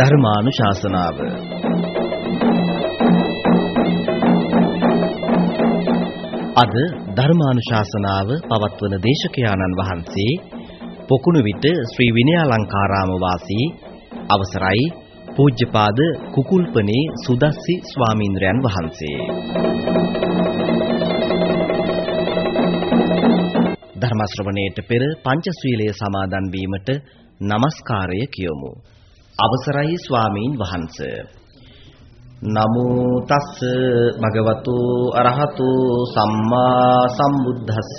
ධර්මානුශාසනාව. අද ධර්මානුශාසනාව පවත්වන දේශකයාණන් වහන්සේ පොකුණු විට ශ්‍රී විනයාලංකාරාම වාසී අවසරයි පූජ්‍යපාද කුකුල්පනේ සුදස්සි ස්වාමීන්ද්‍රයන් වහන්සේ. ධර්ම ශ්‍රවණයට පෙර පංචශීලය සමාදන් වීමට নমස්කාරය කියමු. අවසරයි ස්වාමීන් වහන්ස. නමෝ තස්ස භගවතු අරහතු සම්මා සම්බුද්දස්ස.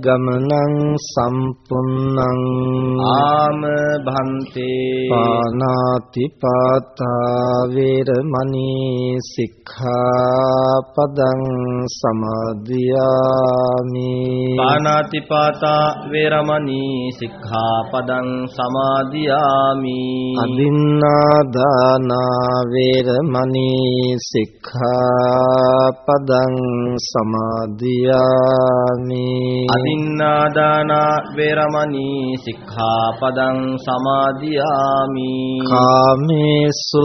ගමනං සම්පුන්නං ආම භන්තේ පානාති පාතා වේරමණී සික්ඛාපදං සමාදියාමි පානාතිපාතා වේරමණී සික්ඛාපදං සමාදියාමි අදින්නාදානා වේරමණී සික්ඛාපදං සමාදියාමි අදින්නාදානා වේරමණී සික්ඛාපදං සමාදියාමි. කාමේසු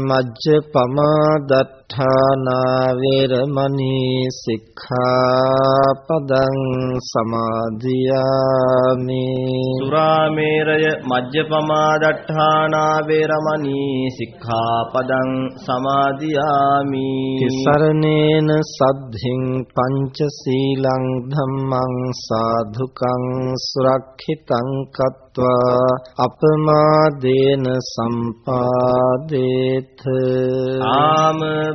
මජ්ජපමාදත්ත මජ්ජපමාදත්තානා වේරමණී සික්ඛාපදං සමාදියාමි සුරාමේරය මජ්ජපමාදට්ඨානා වේරමණී සික්ඛාපදං සමාදියාමි තිසරණේන සද්ධින් පංචශීලං ධම්මං සාධුකං සුරක්ෂිතං කତ୍වා අපමාදේන සම්පාදේත ආම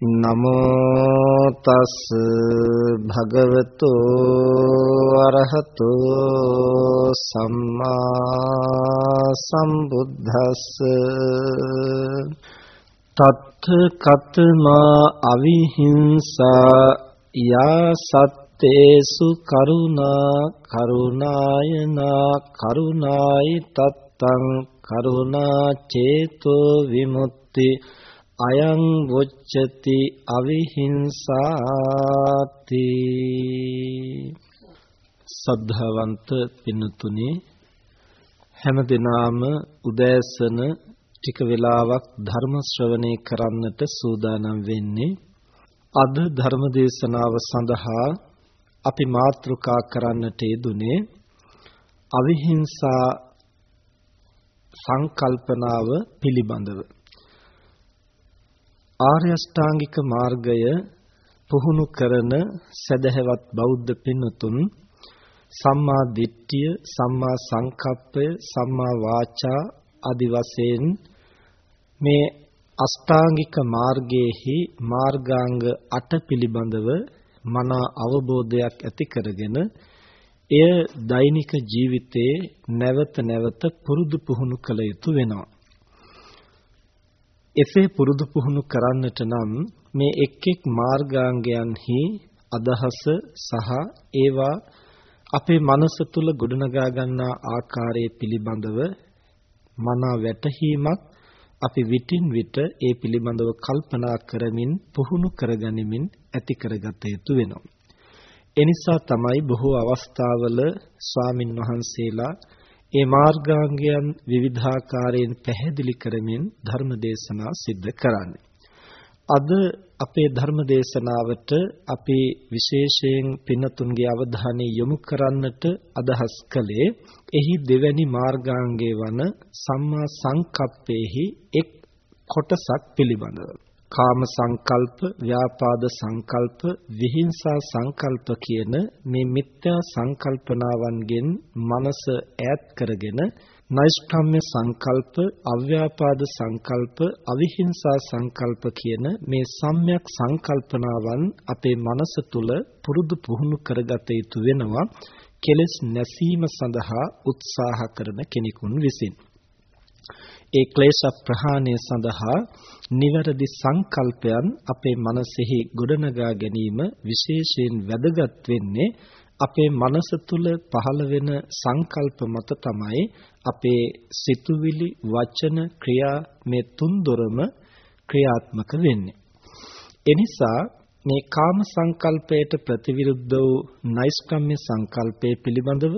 නමෝ තස් භගවතු අරහතෝ සම්මා සම්බුද්දස්ස තත්ථ කතමා අවිහිංසා යා සත්තේසු කරුණා කරුණායනා කරුණායි තත්තං කරුණා චේතෝ විමුක්ති අයං වොච්චති අවිහිංසාති සද්ධාවන්ත පින්නතුනි හැම දිනාම උදෑසන ටික වෙලාවක් ධර්ම ශ්‍රවණය කරන්නට සූදානම් වෙන්නේ අද ධර්ම දේශනාව සඳහා අපි මාතෘකා කරන්නට යෙදුනේ අවිහිංසා සංකල්පනාව පිළිබඳව. ආර්ය අෂ්ටාංගික මාර්ගය පුහුණු කරන සදහැවත් බෞද්ධ පින්තුන් සම්මා දිට්ඨිය සම්මා සංකප්පය සම්මා වාචා ආදි වශයෙන් මේ අෂ්ටාංගික මාර්ගයේහි මාර්ගාංග 8 පිළිබඳව මනා අවබෝධයක් ඇති කරගෙන එය දෛනික ජීවිතයේ නැවත නැවත පුරුදු පුහුණු කළ යුතු වෙනවා. එසේ පුරුදු පුහුණු කරන්නට නම් මේ එක් එක් මාර්ගාංගයන්හි අදහස සහ ඒවා අපේ මනස තුල ගොඩනගා ගන්නා ආකාරය පිළිබඳව මනා වැටහීමක් අපි විටින් විට ඒ පිළිබඳව කල්පනා කරමින් පුහුණු කරගනිමින් ඇති කරගත යුතු වෙනවා. එනිසා තමයි බොහෝ අවස්ථාවල ස්වාමින් වහන්සේලා ඒ මාර්ගාංගයන් විවිධාකාරයෙන් පැහැදිලි කරමින් ධර්ම දේශනා සිද්ධ කරන්නේ. අද අපේ ධර්ම දේශනාවට අපි විශේෂයෙන් පින්නතුන්ගේ අවධානය යොමු කරන්නට අදහස් කළේ එහි දෙවැනි මාර්ගාංගය වන සම්මා සංකප්පේහි එක් කොටසක් පිළිබඳව. කාම සංකල්ප, ව්‍යාපාද සංකල්ප, විහිංසා සංකල්ප කියන මේ මිත්‍යා සංකල්පනාවන්ගෙන් මනස ඈත් කරගෙන නෛෂ්ක්‍රම්‍ය සංකල්ප, අව්‍යාපාද සංකල්ප, අවිහිංසා සංකල්ප කියන මේ සම්‍යක් සංකල්පනාවන් අපේ මනස තුල පුරුදු පුහුණු කරගත යුතු වෙනවා කෙලෙස් නැසීම සඳහා උත්සාහ කරන කෙනෙකුන් විසින්. ඒ ක්ලේශ ප්‍රහාණය සඳහා නිවැරදි සංකල්පයන් අපේ මනසෙහි ගොඩනගා ගැනීම විශේෂයෙන් වැදගත් වෙන්නේ අපේ මනස තුල පහළ වෙන සංකල්ප මත තමයි අපේ සිතුවිලි වචන ක්‍රියා මේ තුන්දොරම ක්‍රියාත්මක වෙන්නේ. එනිසා මේ කාම සංකල්පයට ප්‍රතිවිරුද්ධ වූ නෛෂ්ක්‍රම්‍ය සංකල්පය පිළිබඳව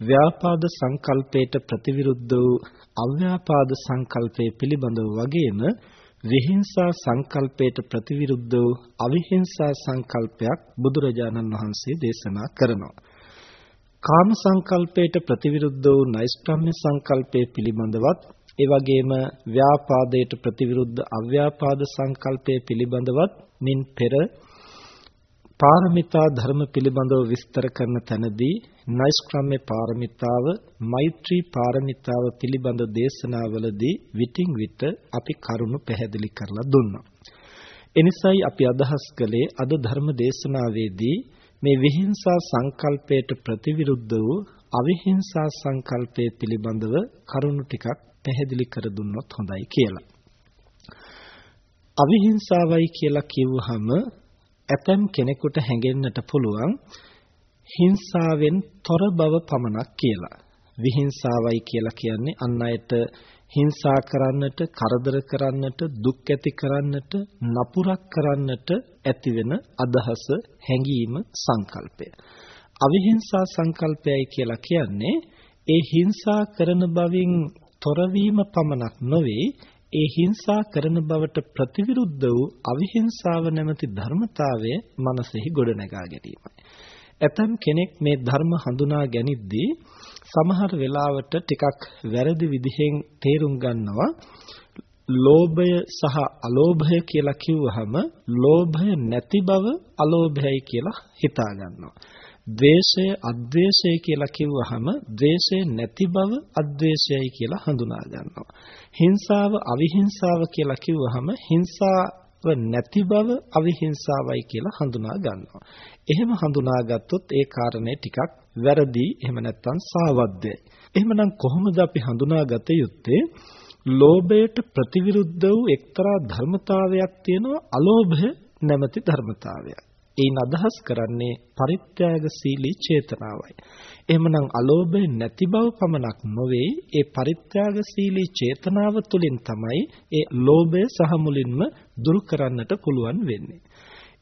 ව්‍යාපාද සංකල්පයට ප්‍රතිවිරුද්ධ වූ අව්‍යාපාද සංකල්පය පිළිබඳව වගේම විහිංසා සංකල්පයට ප්‍රතිවිරුද්ධ වූ අවිහිංසා සංකල්පයක් බුදුරජාණන් වහන්සේ දේශනා කරනවා. කාම සංකල්පයට ප්‍රතිවිරුද්ධ වූ නෛෂ්ක්‍රම්‍ය සංකල්පය පිළිබඳවත් ඒ වගේම ව්‍යාපාදයට ප්‍රතිවිරුද්ධ අව්‍යාපාද සංකල්පය පිළිබඳවත් මින් පෙර පාරමිතා ධර්ම පිළිබඳව විස්තර කරන තැනදී නෛෂ්ක්‍රම්‍ය පාරමිතාව මෛත්‍රී පාරමිතාව පිළිබඳ දේශනාවලදී විටින් විට අපි කරුණු පැහැදිලි කරලා දුන්නා. එනිසායි අපි අදහස් කළේ අද ධර්ම දේශනාවේදී මේ විහිංසා සංකල්පයට ප්‍රතිවිරුද්ධ වූ අවිහිංසා සංකල්පය පිළිබඳව කරුණු ටිකක් පැහැදිලි කර දුන්නොත් හොඳයි කියලා. අවිහිංසාවයි කියලා කිව්වහම ඇතම් කෙනෙකුට හැඟෙන්නට පුළුවන් හිංසාවෙන් තොර බව පමණක් කියලා. විහිංසාවයි කියලා කියන්නේ අන් අයට හිංසා කරන්නට, කරදර කරන්නට, දුක් ඇති කරන්නට, නපුරක් කරන්නට ඇතිවෙන අදහස, හැඟීම, සංකල්පය. අවිහිංසා සංකල්පයයි කියලා කියන්නේ ඒ හිංසා කරන බවින් තොරවීම පමණක් නොවේ ඒ හිංසා කරන බවට ප්‍රතිවිරුද්ධ වූ අවිහිංසාව නැමැති ධර්මතාවය මනසෙහි ගොඩනගා ගැනීමයි. ඇතම් කෙනෙක් මේ ධර්ම හඳුනා ගැනීමදී සමහර වෙලාවට ටිකක් වැරදි විදිහෙන් තේරුම් ගන්නවා ලෝභය සහ අලෝභය කියලා කිව්වහම ලෝභය නැති බව අලෝභයයි කියලා හිතා ගන්නවා. ද්වේෂය අද්වේෂය කියලා කිව්වහම ද්වේෂය නැති බව අද්වේෂයයි කියලා හඳුනා ගන්නවා. හිංසාව අවිහිංසාව කියලා කිව්වහම හිංසාව නැති බව අවිහිංසාවයි කියලා හඳුනා ගන්නවා. එහෙම හඳුනාගත්තොත් ඒ කාරණේ ටිකක් වැරදි එහෙම නැත්නම් සාවද්දයි. එහෙමනම් කොහොමද අපි හඳුනාගත යුත්තේ? ලෝභයට ප්‍රතිවිරුද්ධ වූ එක්තරා ධර්මතාවයක් තියෙනවා අලෝභය නැමැති ධර්මතාවයක්. ඒන් අදහස් කරන්නේ පරිත්‍යාගශීලී චේතනාවයි. එහෙමනම් අලෝභය නැති බව පමණක් නොවේ ඒ පරිත්‍යාගශීලී චේතනාව තුළින් තමයි ඒ ලෝභය සහ මුලින්ම දුරු කරන්නට පුළුවන් වෙන්නේ.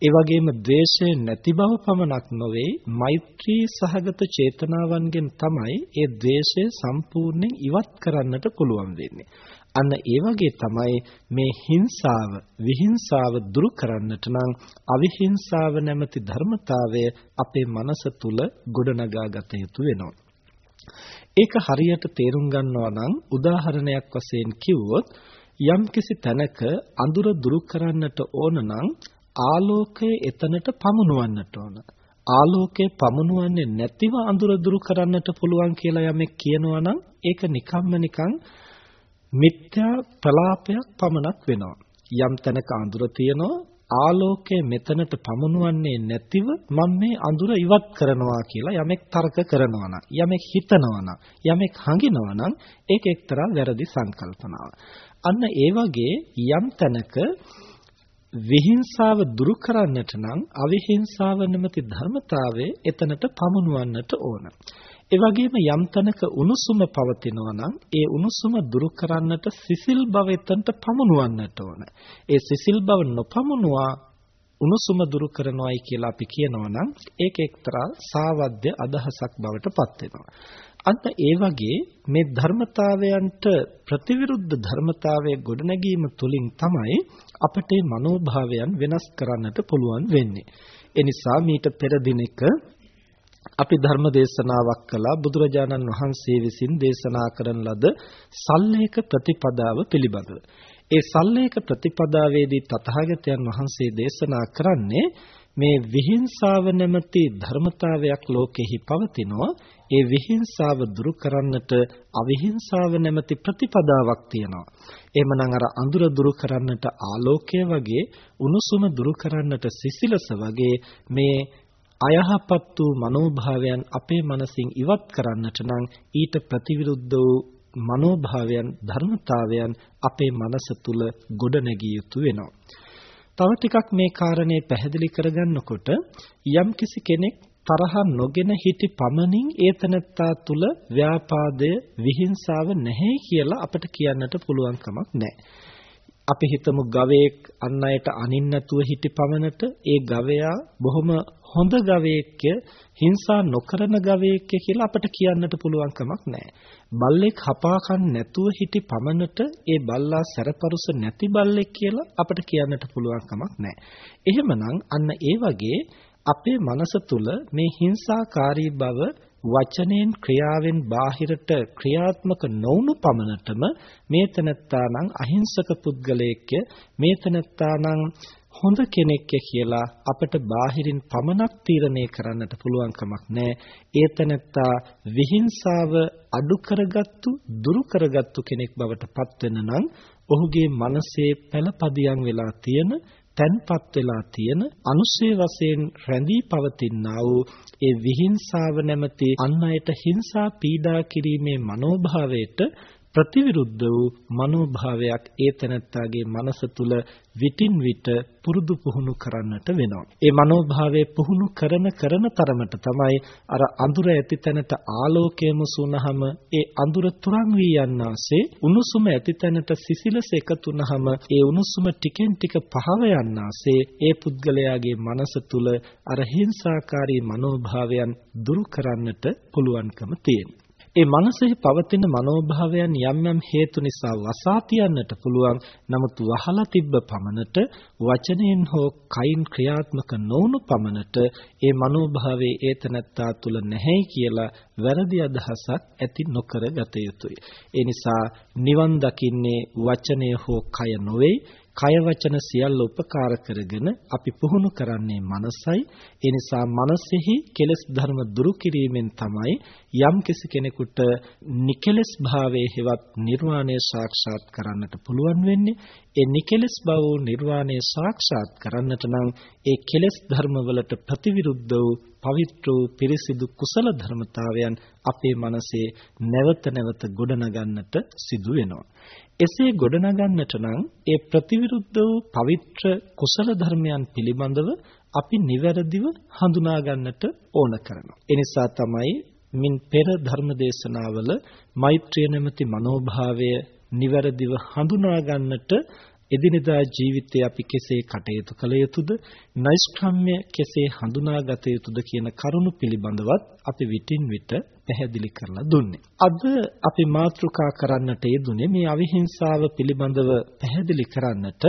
ඒ වගේම ද්වේෂය නැති බව පමණක් නොවේ මෛත්‍රී සහගත චේතනාවන්ගෙන් තමයි ඒ ද්වේෂය සම්පූර්ණයෙන් ඉවත් කරන්නට පුළුවන් වෙන්නේ. අන්න ඒ වගේ තමයි මේ හිංසාව විහිංසාව දුරු කරන්නට නම් අවිහිංසාව නැමැති ධර්මතාවය අපේ මනස තුල ගොඩනගා ගත යුතු වෙනවා. ඒක හරියට තේරුම් ගන්නවා නම් උදාහරණයක් වශයෙන් කිව්වොත් යම්කිසි තැනක අඳුර දුරු කරන්නට ඕන නම් ආලෝකය එතනට පමුණුවන්නට ඕන. ආලෝකය පමුණුවන්නේ නැතිව අඳුර දුරු කරන්නට පුළුවන් කියලා යමෙක් කියනවා නම් ඒක නිකම්ම නිකං මිත්‍යා ප්‍රලාපයක් පමණක් වෙනවා. යම් තැනක අඳුර තියෙනවා ආලෝකය මෙතනට පමුණුවන්නේ නැතිව මම මේ අඳුර ඉවත් කරනවා කියලා යමෙක් තර්ක කරනවා නම් යමෙක් හිතනවා නම් යමෙක් හඟිනවා නම් ඒක එක්තරා වැරදි සංකල්පනාවක්. අන්න ඒ වගේ යම් තැනක විහිංසාව දුරු කරන්නට නම් අවිහිංසාව නැමැති ධර්මතාවය එතනට පමුණුවන්නට ඕන. ඒ වගේම යම් තැනක උණුසුම පවතිනවා නම් ඒ උණුසුම දුරු කරන්නට සිසිල් බව එතනට පමුණුවන්නට ඕන. ඒ සිසිල් බව නොපමුණුවා උණුසුම දුරු කරනවායි කියලා අපි කියනවා නම් ඒක එක්තරා සාවද්‍ය අදහසක් බවට පත් වෙනවා. අන්න ඒ වගේ මේ ධර්මතාවයන්ට ප්‍රතිවිරුද්ධ ධර්මතාවයේ ගොඩනැගීම තුලින් තමයි අපට මනෝභාවයන් වෙනස් කරන්නට පුළුවන් වෙන්නේ. ඒ නිසා මීට පෙර දිනක අපි ධර්ම දේශනාවක් කළා බුදුරජාණන් වහන්සේ විසින් දේශනා කරන ලද සල්ලේක ප්‍රතිපදාව පිළිබඳව. ඒ සල්ලේක ප්‍රතිපදාවේදී තථාගතයන් වහන්සේ දේශනා කරන්නේ මේ විහිංසාව නැමැති ධර්මතාවයක් ලෝකෙහි පවතිනවා ඒ විහිංසාව දුරු කරන්නට අවිහිංසාව නැමැති ප්‍රතිපදාවක් තියෙනවා එහෙමනම් අර අඳුර දුරු කරන්නට ආලෝකය වගේ උණුසුම දුරු කරන්නට සිසිලස වගේ මේ අයහපත් වූ මනෝභාවයන් අපේ මනසින් ඉවත් කරන්නට නම් ඊට ප්‍රතිවිරුද්ධ වූ මනෝභාවයන් ධර්මතාවයන් අපේ මනස තුල ගොඩනැගිය යුතු වෙනවා. තව ටිකක් මේ කාරණේ පැහැදිලි කරගන්නකොට යම්කිසි කෙනෙක් තරහ නොගෙන හිටි පමණින් ඒතනත්තා තුල ව්‍යාපාදය විහිංසාව නැහැ කියලා අපිට කියන්නට පුළුවන් කමක් නැහැ. අපි හිතමු ගවයෙක් අන් අයට අනින්න නැතුව හිටි පමණට ඒ ගවයා බොහොම හොඳ ගවයෙක්ය හිංසා නොකරන ගවයෙක්ය කියලා අපිට කියන්නට පුළුවන් කමක් නැහැ. බල්ලෙක් හපා කන්න නැතුව හිටි පමණට ඒ බල්ලා සැරපරුස නැති බල්ලෙක් කියලා අපිට කියන්නට පුළුවන් කමක් නැහැ. එහෙමනම් අන්න ඒ වගේ අපේ මනස තුල මේ හිංසාකාරී බව වචනෙන් ක්‍රියාවෙන් බාහිරට ක්‍රියාත්මක නොවුණු පමණටම මේ තනත්තානම් අහිංසක පුද්ගලයෙක්ය මේ තනත්තානම් හොඳ කෙනෙක්ය කියලා අපට බාහිරින් පමණක් තීරණය කරන්නට පුළුවන් කමක් නැහැ. ඒ තනත්තා විහිංසාව අඩු කරගත්තු, දුරු කරගත්තු කෙනෙක් බවට පත් වෙන නම් ඔහුගේ මනසේ පළපදියම් වෙලා තියෙන තන්පත් වෙලා තියෙන අනුශේ වශයෙන් රැඳී පවතිනා වූ ඒ විහිංසාව නැමැති අන් අයට හිංසා පීඩා කිරීමේ මනෝභාවයට ප්‍රතිවිරුද්ධ වූ මනෝභාවයක් ඒ තැනැත්තාගේ මනස තුල විටින් විට පුරුදු පුහුණු කරන්නට වෙනවා. ඒ මනෝභාවය පුහුණු කරන කරන තරමට තමයි අර අඳුර ඇති තැනට ආලෝකය මුසුනහම ඒ අඳුර තුරන් වී යන්නාසේ උණුසුම ඇති තැනට සිසිලස එකතු වුනහම ඒ උණුසුම ටිකෙන් ටික පහව යන්නාසේ ඒ පුද්ගලයාගේ මනස තුල අර හිංසාකාරී මනෝභාවයන් දුරු කරන්නට පුළුවන්කම තියෙනවා. ඒ මනසෙහි පවතින මනෝභාවයන් යම් යම් හේතු නිසා වසා තියන්නට පුළුවන්. නමුත් වහලා තිබ්බ පමණට වචනයෙන් හෝ කයින් ක්‍රියාත්මක නොවුණු පමණට ඒ මනෝභාවයේ ඒතනත්තා තුල නැහැ කියලා වැරදි අදහසක් ඇති නොකර ගත යුතුය. ඒ නිසා නිවන් දකින්නේ වචනය හෝ කය නොවේ කය වචන සියල්ල උපකාර කරගෙන අපි පුහුණු කරන්නේ මනසයි. ඒ නිසා මනසෙහි කෙලෙස් ධර්ම දුරු කිරීමෙන් තමයි යම් කෙනෙකුට නිකලස් භාවයේ හෙවත් නිර්වාණය සාක්ෂාත් කරන්නට පුළුවන් වෙන්නේ. ඒ නිකලස් බව වූ නිර්වාණය සාක්ෂාත් කරන්නට නම් ඒ කෙලෙස් ධර්මවලට ප්‍රතිවිරුද්ධ වූ පවිත්‍ර වූ පිරිසිදු කුසල ධර්මතාවයන් අපේ මනසේ නැවත නැවත ගොඩනගන්නට සිදු වෙනවා. එසේ ගොඩනගන්නට නම් ඒ ප්‍රතිවිරුද්ධ වූ පවිත්‍ර කුසල ධර්මයන් පිළිබඳව අපි නිවැරදිව හඳුනා ගන්නට ඕන කරනවා. ඒ නිසා තමයි මින් පෙර ධර්ම දේශනාවල මෛත්‍රිය නැමැති මනෝභාවය නිවැරදිව හඳුනා ගන්නට එදිනෙදා ජීවිතයේ අපි කෙසේ කටයුතු කළ යුතුද නෛෂ්ක්‍රම්‍ය කෙසේ හඳුනාගත යුතුද කියන කරුණු පිළිබඳවත් අපි විටින් විට පැහැදිලි කරලා දුන්නේ. අද අපි මාතෘකා කරන්නට යෙදුනේ මේ අවිහිංසාව පිළිබඳව පැහැදිලි කරන්නට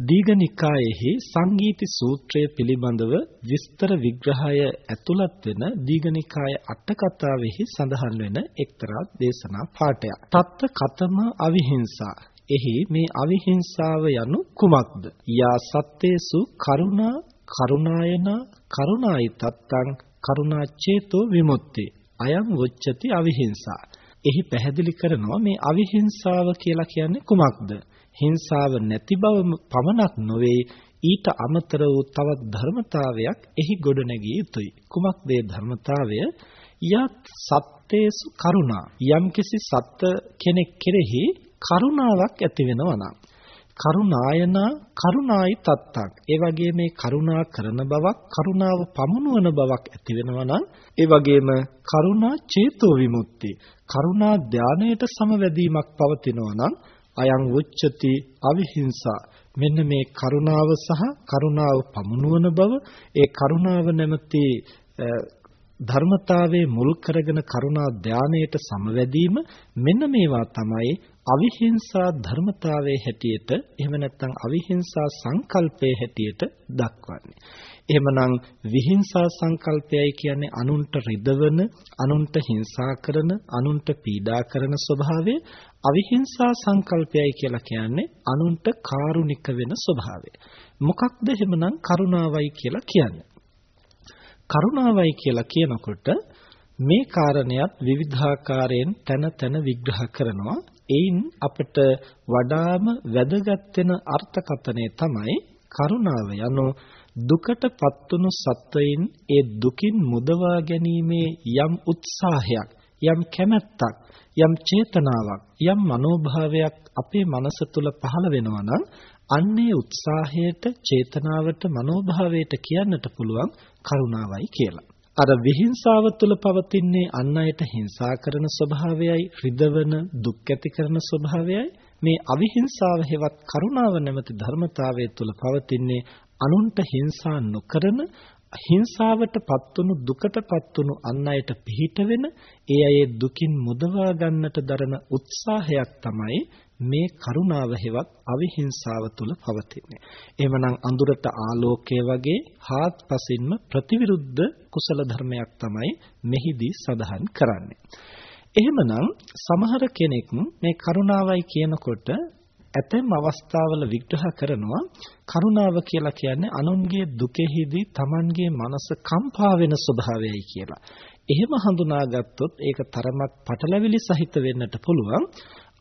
දීඝනිකායෙහි සංගීති සූත්‍රය පිළිබඳව විස්තර විග්‍රහය ඇතුළත් වෙන දීඝනිකාය අට කතාවෙහි සඳහන් වෙන එක්තරා දේශනා පාඩයක්. තත්ත කතම අවිහිංසා එහි මේ අවිහිංසාව යනු කුමක්ද? යා සත්තේසු කරුණා කරුණායන කරුණායි තත්තං කරුණා චේතෝ විමුක්ති. අයං වොච්චති අවිහිංසා. එහි පැහැදිලි කරනවා මේ අවිහිංසාව කියලා කියන්නේ කුමක්ද? හිංසාව නැති බව පමණක් නොවේ ඊට අමතර වූ තවත් ධර්මතාවයක් එහි ගොඩනැගිය යුතුයි. කුමක්ද ඒ ධර්මතාවය? යත් සත්තේසු කරුණා. යම්කිසි සත්ත්ව කෙනෙක් කෙරෙහි කරුණාවක් ඇති වෙනවා නම්. කරුණායන කරුණායි තත්තක්. ඒ වගේ මේ කරුණා කරන බවක් කරුණාව පමුණුවන බවක් ඇති වෙනවා නම් ඒ වගේම කරුණා චේතෝ විමුක්ති. කරුණා ධානයට සමවැදීමක් පවතිනවා නම් අයං උච්චති අවිහිංසා. මෙන්න මේ කරුණාව සහ කරුණාව පමුණුවන බව ඒ කරුණාව නැමැති ධර්මතාවයේ මුල් කරගෙන කරුණා ධානයට සමවැදීම මෙන්න මේවා තමයි අවිහිංසා ධර්මතාවයේ හැටියට එහෙම නැත්නම් අවිහිංසා සංකල්පයේ හැටියට දක්වන්නේ. එහෙමනම් විහිංසා සංකල්පයයි කියන්නේ අනුන්ට රිදවන, අනුන්ට හිංසා කරන, අනුන්ට පීඩා කරන ස්වභාවය. අවිහිංසා සංකල්පයයි කියලා කියන්නේ අනුන්ට කාරුණික වෙන ස්වභාවය. මොකක්ද එහෙමනම් කරුණාවයි කියලා කියන්නේ? කරුණාවයි කියලා කියනකොට මේ කාරණයක් විවිධාකාරයෙන් තන තන විග්‍රහ කරනවා. එයින් අපට වඩාම වැදගත් වෙන අර්ථකථනය තමයි කරුණාව යනු දුකටපත් වුණු සත්වයින් ඒ දුකින් මුදවා ගැනීමේ යම් උත්සාහයක් යම් කැමැත්තක් යම් චේතනාවක් යම් මනෝභාවයක් අපේ මනස තුල පහළ වෙනවා නම් අන්නේ උත්සාහයට චේතනාවට මනෝභාවයට කියන්නට පුළුවන් කරුණාවයි කියලා. අර විහිංසාව තුළ පවතින්නේ අන් අයට හිංසා කරන ස්වභාවයයි රිදවන දුක් ඇති කරන ස්වභාවයයි. මේ අවිහිංසාව හෙවත් කරුණාව නැමැති ධර්මතාවය තුළ පවතින්නේ අනුන්ට හිංසා නොකරන හිංසාවට පත්වනු දුකට පත්වනු අන් අයට පිහිට වෙන ඒ අය දුකින් මුදවා ගන්නට දරන උත්සාහයක් තමයි මේ කරුණාව හෙවත් අවිහිංසාව තුල පවතින්නේ. එහෙමනම් අඳුරට ආලෝකය වගේ හාත්පසින්ම ප්‍රතිවිරුද්ධ කුසල ධර්මයක් තමයි මෙහිදී සඳහන් කරන්නේ. එහෙමනම් සමහර කෙනෙක් මේ කරුණාවයි කියනකොට ඇතැම් අවස්ථාවල විග්‍රහ කරනවා කරුණාව කියලා කියන්නේ අනුන්ගේ දුකෙහිදී Tamanගේ මනස කම්පා වෙන ස්වභාවයයි කියලා. එහෙම හඳුනාගත්තොත් ඒක තරමක් පටලැවිලි සහිත වෙන්නට පුළුවන්.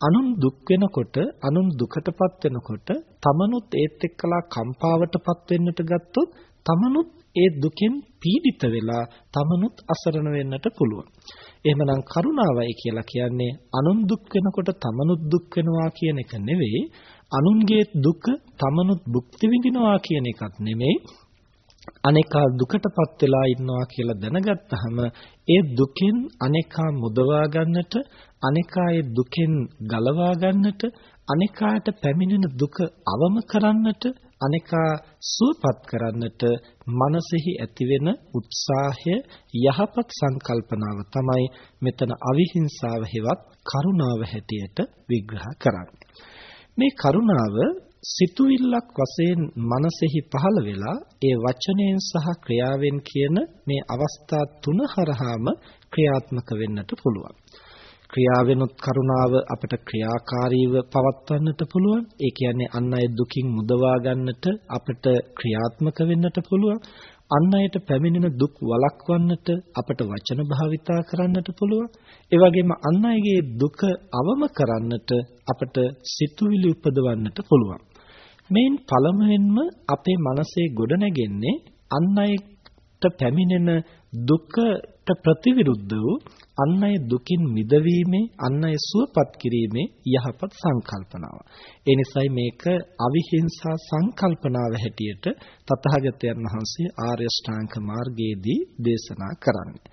අනුන් දුක් වෙනකොට අනුන් දුකටපත් වෙනකොට තමනුත් ඒත් එක්කලා කම්පාවටපත් වෙන්නට ගත්තොත් තමනුත් ඒ දුකෙන් පීඩිත වෙලා තමනුත් අසරණ වෙන්නට පුළුවන්. එහෙමනම් කරුණාවයි කියලා කියන්නේ අනුන් දුක් වෙනකොට තමනුත් දුක් වෙනවා කියන එක නෙවෙයි අනුන්ගේ දුක තමනුත් භුක්ති විඳිනවා කියන එකක් නෙමෙයි අනේකා දුකටපත් වෙලා ඉන්නවා කියලා දැනගත්තාම ඒ දුකෙන් අනේකා මුදවා ගන්නට අනේකා ඒ දුකෙන් ගලවා ගන්නට අනේකාට පැමිණෙන දුක අවම කරන්නට අනේකා සුවපත් කරන්නට මනසෙහි ඇතිවෙන උත්සාහය යහපත් සංකල්පනාව තමයි මෙතන අවිහිංසාව හෙවත් කරුණාව හැටියට විග්‍රහ කරන්නේ. මේ කරුණාව සිතුවිල්ලක් වශයෙන් මනසෙහි පහළ වෙලා ඒ වචනයෙන් සහ ක්‍රියාවෙන් කියන මේ අවස්ථා තුන හරහාම ක්‍රියාත්මක වෙන්නට පුළුවන්. ක්‍රියාවෙනුත් කරුණාව අපට ක්‍රියාකාරීව පවත්වන්නට පුළුවන්. ඒ කියන්නේ අන් අය දුකින් මුදවා ගන්නට අපට ක්‍රියාත්මක වෙන්නට පුළුවන්. අන් අයට පැමිණෙන දුක් වළක්වන්නට අපට වචන භාවිතා කරන්නට පුළුවන්. ඒ වගේම අන් අයගේ දුක අවම කරන්නට අපට සිතුවිලි උපදවන්නට පුළුවන්. මේන් පළමුවෙන්ම අපේ මනසේ ගොඩනැගෙන්නේ අන් අයට පැමිණෙන දුකට ප්‍රතිවිරුද්ධ වූ අන් අය දුකින් මිදවීමේ අන් අය සුවපත් කිරීමේ යහපත් සංකල්පනාව. ඒ නිසායි මේක අවිහිංසා සංකල්පනාව හැටියට තථාගතයන් වහන්සේ ආර්ය ශ්‍රාංක මාර්ගයේදී දේශනා කරන්නේ.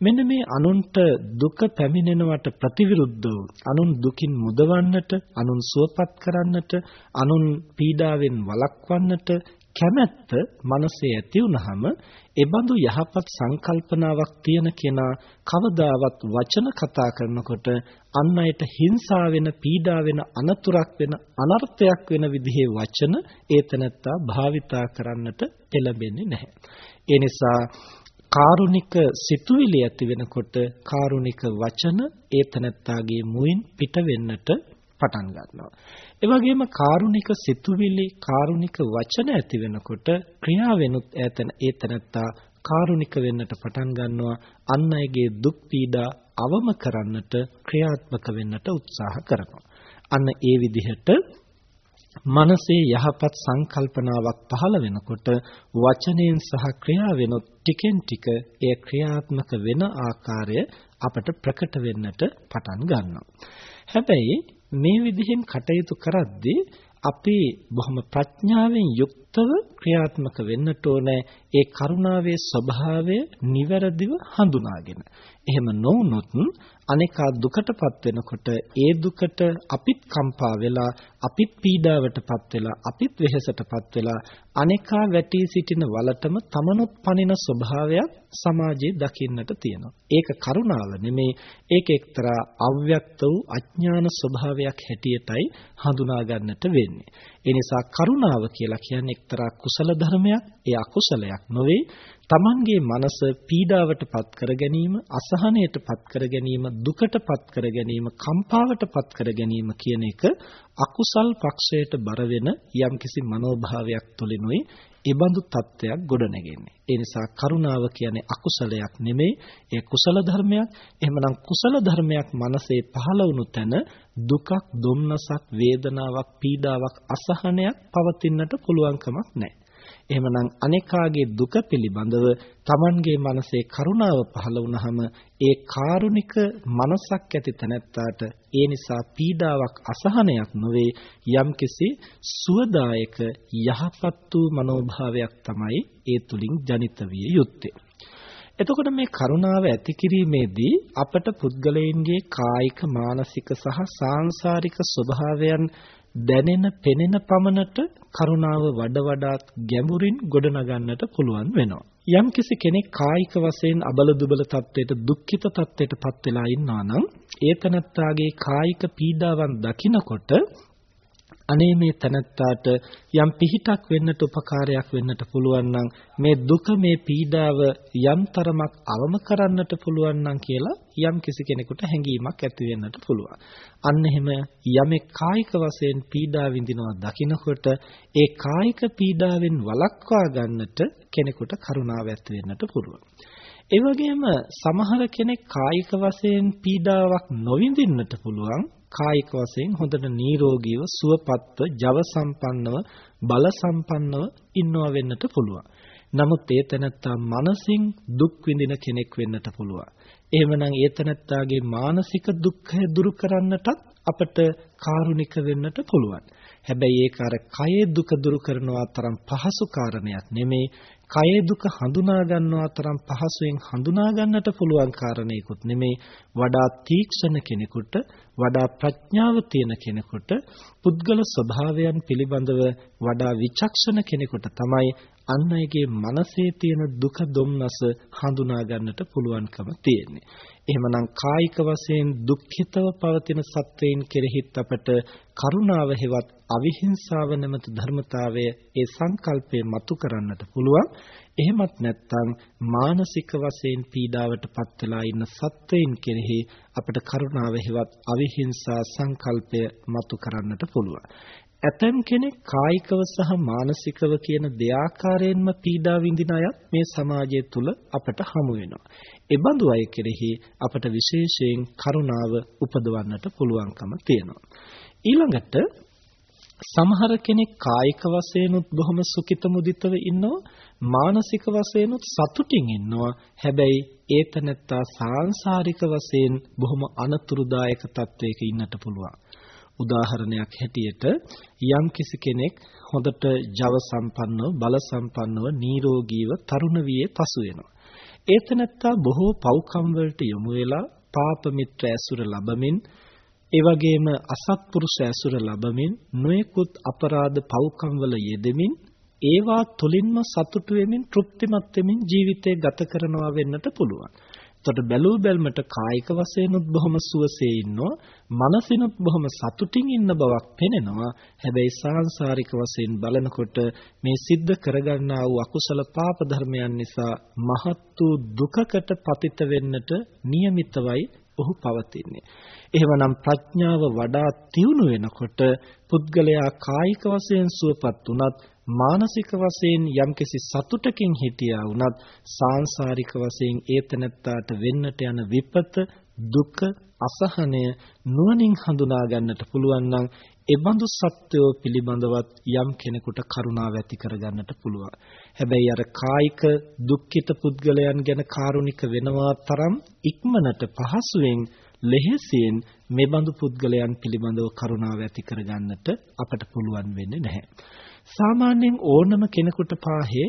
මෙන්න මේ අනුන්ට දුක පැමිණෙනවට ප්‍රතිවිරුද්ධ වූ අනුන් දුකින් මුදවන්නට අනුන් සුවපත් කරන්නට අනුන් පීඩාවෙන් වළක්වන්නට කැමැත්ත මනසේ ඇති වුනහම ඒබඳු යහපත් සංකල්පනාවක් තියෙන කෙනා කවදාවත් වචන කතා කරනකොට අන් අයට හිංසා වෙන පීඩා වෙන අනතුරක් වෙන අනර්ථයක් වෙන විදිහේ වචන ඒතනත්තා භාවිතා කරන්නට පෙළඹෙන්නේ නැහැ. ඒ නිසා කාරුණික සිතුවිලි ඇති වෙනකොට කාරුණික වචන ඒ තනත්තාගේ මුවින් පිට වෙන්නට පටන් ගන්නවා. ඒ වගේම කාරුණික සිතුවිලි කාරුණික වචන ඇති වෙනකොට ක්‍රියාවෙනුත් ඒතන ඒ තනත්තා කාරුණික වෙන්නට පටන් ගන්නවා අන් අයගේ දුක් පීඩා අවම කරන්නට ක්‍රියාත්මක වෙන්නට උත්සාහ කරනවා. අන්න ඒ විදිහට මනසේ යහපත් සංකල්පනාවක් පහළ වෙනකොට වචනයෙන් සහ ක්‍රියාවෙනුත් ටිකෙන් ටික එය ක්‍රියාත්මක වෙන ආකාරය අපට ප්‍රකට වෙන්නට පටන් ගන්නවා. හැබැයි මේ විදිහෙන් කටයුතු කරද්දී අපි බොහොම ප්‍රඥාවෙන් යුක්තව ක්‍රියාත්මක වෙන්නට ඕනේ ඒ කරුණාවේ ස්වභාවය නිවැරදිව හඳුනාගෙන. එහෙම නොවුනොත් අනේකා දුකටපත් වෙනකොට ඒ දුකට අපිත් කම්පා වෙලා අපිත් පීඩාවටපත් වෙලා අපිත් වෙහෙසටපත් වෙලා අනේකා වැටි සිටින වලටම තමනුත් පනින ස්වභාවයක් සමාජයේ දකින්නට තියෙනවා. ඒක කරුණාව නෙමේ ඒක එක්තරා අව්‍යක්ත වූ අඥාන ස්වභාවයක් හැටියටයි හඳුනා ගන්නට වෙන්නේ. ඒ නිසා කරුණාව කියලා කියන්නේ එක්තරා කුසල ධර්මයක්. ඒ අකුසලයක් නොවේ. තමන්ගේ මනස පීඩාවටපත් කර ගැනීම, අසහනයටපත් කර ගැනීම, දුකටපත් කර ගැනීම, කම්පාවටපත් කර ගැනීම කියන එක අකුසල් පක්ෂයට බර වෙන යම්කිසි මනෝභාවයක් තුළිනුයි ඒබඳු තත්ත්වයක් ගොඩනැගෙන්නේ. ඒ නිසා කරුණාව කියන්නේ අකුසලයක් නෙමෙයි, ඒ කුසල ධර්මයක්. එහෙමනම් කුසල ධර්මයක් මනසේ පහළ වුණු තැන දුකක්, දුම්නසක්, වේදනාවක්, පීඩාවක්, අසහනයක් පවතින්නට පුළුවන් කමක් නැහැ. එහෙමනම් අනේකාගේ දුක පිළිබඳව Tamanගේ මනසේ කරුණාව පහළ වුණාම ඒ කාරුණික මනසක් ඇති තැනැත්තාට ඒ නිසා පීඩාවක් අසහනයක් නොවේ යම්කිසි සුවදායක යහපත් වූ මනෝභාවයක් තමයි ඒ තුලින් ජනිත විය යුත්තේ. එතකොට මේ කරුණාව ඇති කිරීමේදී අපට පුද්ගලයන්ගේ කායික මානසික සහ සාංශාරික ස්වභාවයන් දැනෙන පෙනෙන පමණට කරුණාව වඩ වඩාත් ගැඹුරින් ගොඩනගන්නට පුළුවන් වෙනවා. යම්කිසි කෙනෙක් කායික වශයෙන් අබල දුබල තත්ත්වයට දුක්ඛිත තත්ත්වයට පත් වෙලා ඉන්නවා නම් ඒ තනත්තාගේ කායික පීඩාවන් දකිනකොට අනේ මේ තනත්තාට යම් පිහිටක් වෙන්නට උපකාරයක් වෙන්නට පුළුවන් නම් මේ දුක මේ පීඩාව යම් තරමක් අවම කරන්නට පුළුවන් නම් කියලා යම් කිසි කෙනෙකුට හැඟීමක් ඇති වෙන්නට පුළුවන්. අන්න එහෙම යමෙක් කායික වශයෙන් පීඩා විඳිනවා දකිනකොට ඒ කායික පීඩාවෙන් වළක්වා ගන්නට කෙනෙකුට කරුණාව ඇති වෙන්නට පුළුවන්. ඒ වගේම සමහර කෙනෙක් කායික වශයෙන් පීඩාවක් නොවිඳින්නට පුළුවන් කායික වශයෙන් හොඳට නිරෝගීව සුවපත්ව ජව සම්පන්නව බල සම්පන්නව ඉන්නවා වෙන්නට පුළුවන්. නමුත් ඒ තැනත්තා මනසින් දුක් විඳින කෙනෙක් වෙන්නට පුළුවන්. එහෙමනම් ඒ තැනත්තාගේ මානසික දුක්ඛය දුරු කරන්නටත් අපට කාරුණික වෙන්නට පුළුවන්. හැබැයි ඒක අර කයේ දුක දුරු කරනවා තරම් පහසු කාරණයක් නෙමෙයි. කයේ දුක හඳුනා ගන්නවා තරම් පහසුවෙන් හඳුනා ගන්නට පුළුවන් කාරණේකුත් නෙමෙයි. වඩා තීක්ෂණ කෙනෙකුට, වඩා ප්‍රඥාව තියෙන කෙනෙකුට, පුද්ගල ස්වභාවයන් පිළිබඳව වඩා විචක්ෂණ කෙනෙකුට තමයි අන් අයගේ මනසේ තියෙන දුක දුම්නස හඳුනා ගන්නට පුළුවන්කම තියෙන්නේ. එහෙමනම් කායික වශයෙන් දුක්ඛිතව පවතින සත්වයින් කෙරෙහිත් අපට කරුණාව හෙවත් අවිහිංසාව නැමැති ධර්මතාවය ඒ සංකල්පය මතු කරන්නට පුළුවන්. එහෙමත් නැත්නම් මානසික වශයෙන් පීඩාවටපත් වෙලා ඉන්න සත්වයින් කෙරෙහි අපට කරුණාව හෙවත් අවිහිංසා සංකල්පය මතු කරන්නට පුළුවන්. ඇතම් කෙනෙක් කායිකව සහ මානසිකව කියන දෙආකාරයෙන්ම පීඩා විඳින අයත් මේ සමාජය තුල අපට හමු වෙනවා. ඒ බඳු අය කෙරෙහි අපට විශේෂයෙන් කරුණාව උපදවන්නට පුළුවන්කම තියෙනවා. ඊළඟට සමහර කෙනෙක් කායික වශයෙන්ුත් බොහොම සුඛිත මුදිතව ඉන්නවා මානසික වශයෙන්ුත් සතුටින් ඉන්නවා හැබැයි ඒ තනත්තා සාංශාරික වශයෙන් බොහොම අනතුරුදායක තත්වයක ඉන්නට පුළුවන් උදාහරණයක් හැටියට යම් කිසි කෙනෙක් හොඳට ජව සම්පන්නව බල සම්පන්නව නිරෝගීව තරුණ වියේ පසු වෙනවා. ඒතනත්තා බොහෝ පව්කම් වලට යොමු වෙලා පාප මිත්‍ර ඇසුර ලබමින් ඒ වගේම අසත්පුරුෂ ඇසුර ලබමින් නොයෙකුත් අපරාධ පව්කම් වල යෙදෙමින් ඒවා තුලින්ම සතුටු වෙමින් තෘප්තිමත් වෙමින් ජීවිතය ගත කරනවා වෙන්නට පුළුවන්. එතකොට බැලූ බැල්මට කායික වශයෙන්ුත් බොහොම සුවසේ ඉන්නවා. මනසිනුත් බොහොම සතුටින් ඉන්න බවක් පෙනෙනවා. හැබැයි සාංශාරික වශයෙන් බලනකොට මේ සිද්ධ කරගන්නා වූ අකුසල පාප ධර්මයන් නිසා මහත් වූ දුකකට පතිත වෙන්නට નિયમિતවයි ඔහු පවතින්නේ. එහෙමනම් ප්‍රඥාව වඩා තියුණු වෙනකොට පුද්ගලයා කායික වශයෙන් සුවපත් වුණත් මානසික වශයෙන් යම්කිසි සතුටකින් හිටියා වුණත් සාංශාරික වශයෙන් ඒතනත්තාට වෙන්නට යන විපත දුක අසහනය නුවණින් හඳුනා ගන්නට පුළුවන් නම් එබඳු සත්‍යෝ පිළිබඳවත් යම් කෙනෙකුට කරුණාව ඇති කරගන්නට පුළුවන්. හැබැයි අර කායික දුක්ඛිත පුද්ගලයන් ගැන කාරුණික වෙනවා තරම් ඉක්මනට පහසුවෙන් ලෙහෙසියෙන් මෙබඳු පුද්ගලයන් පිළිබඳව කරුණාව ඇති කරගන්නට අපට පුළුවන් වෙන්නේ නැහැ. සාමාන්‍යයෙන් ඕනම කෙනෙකුට පාහේ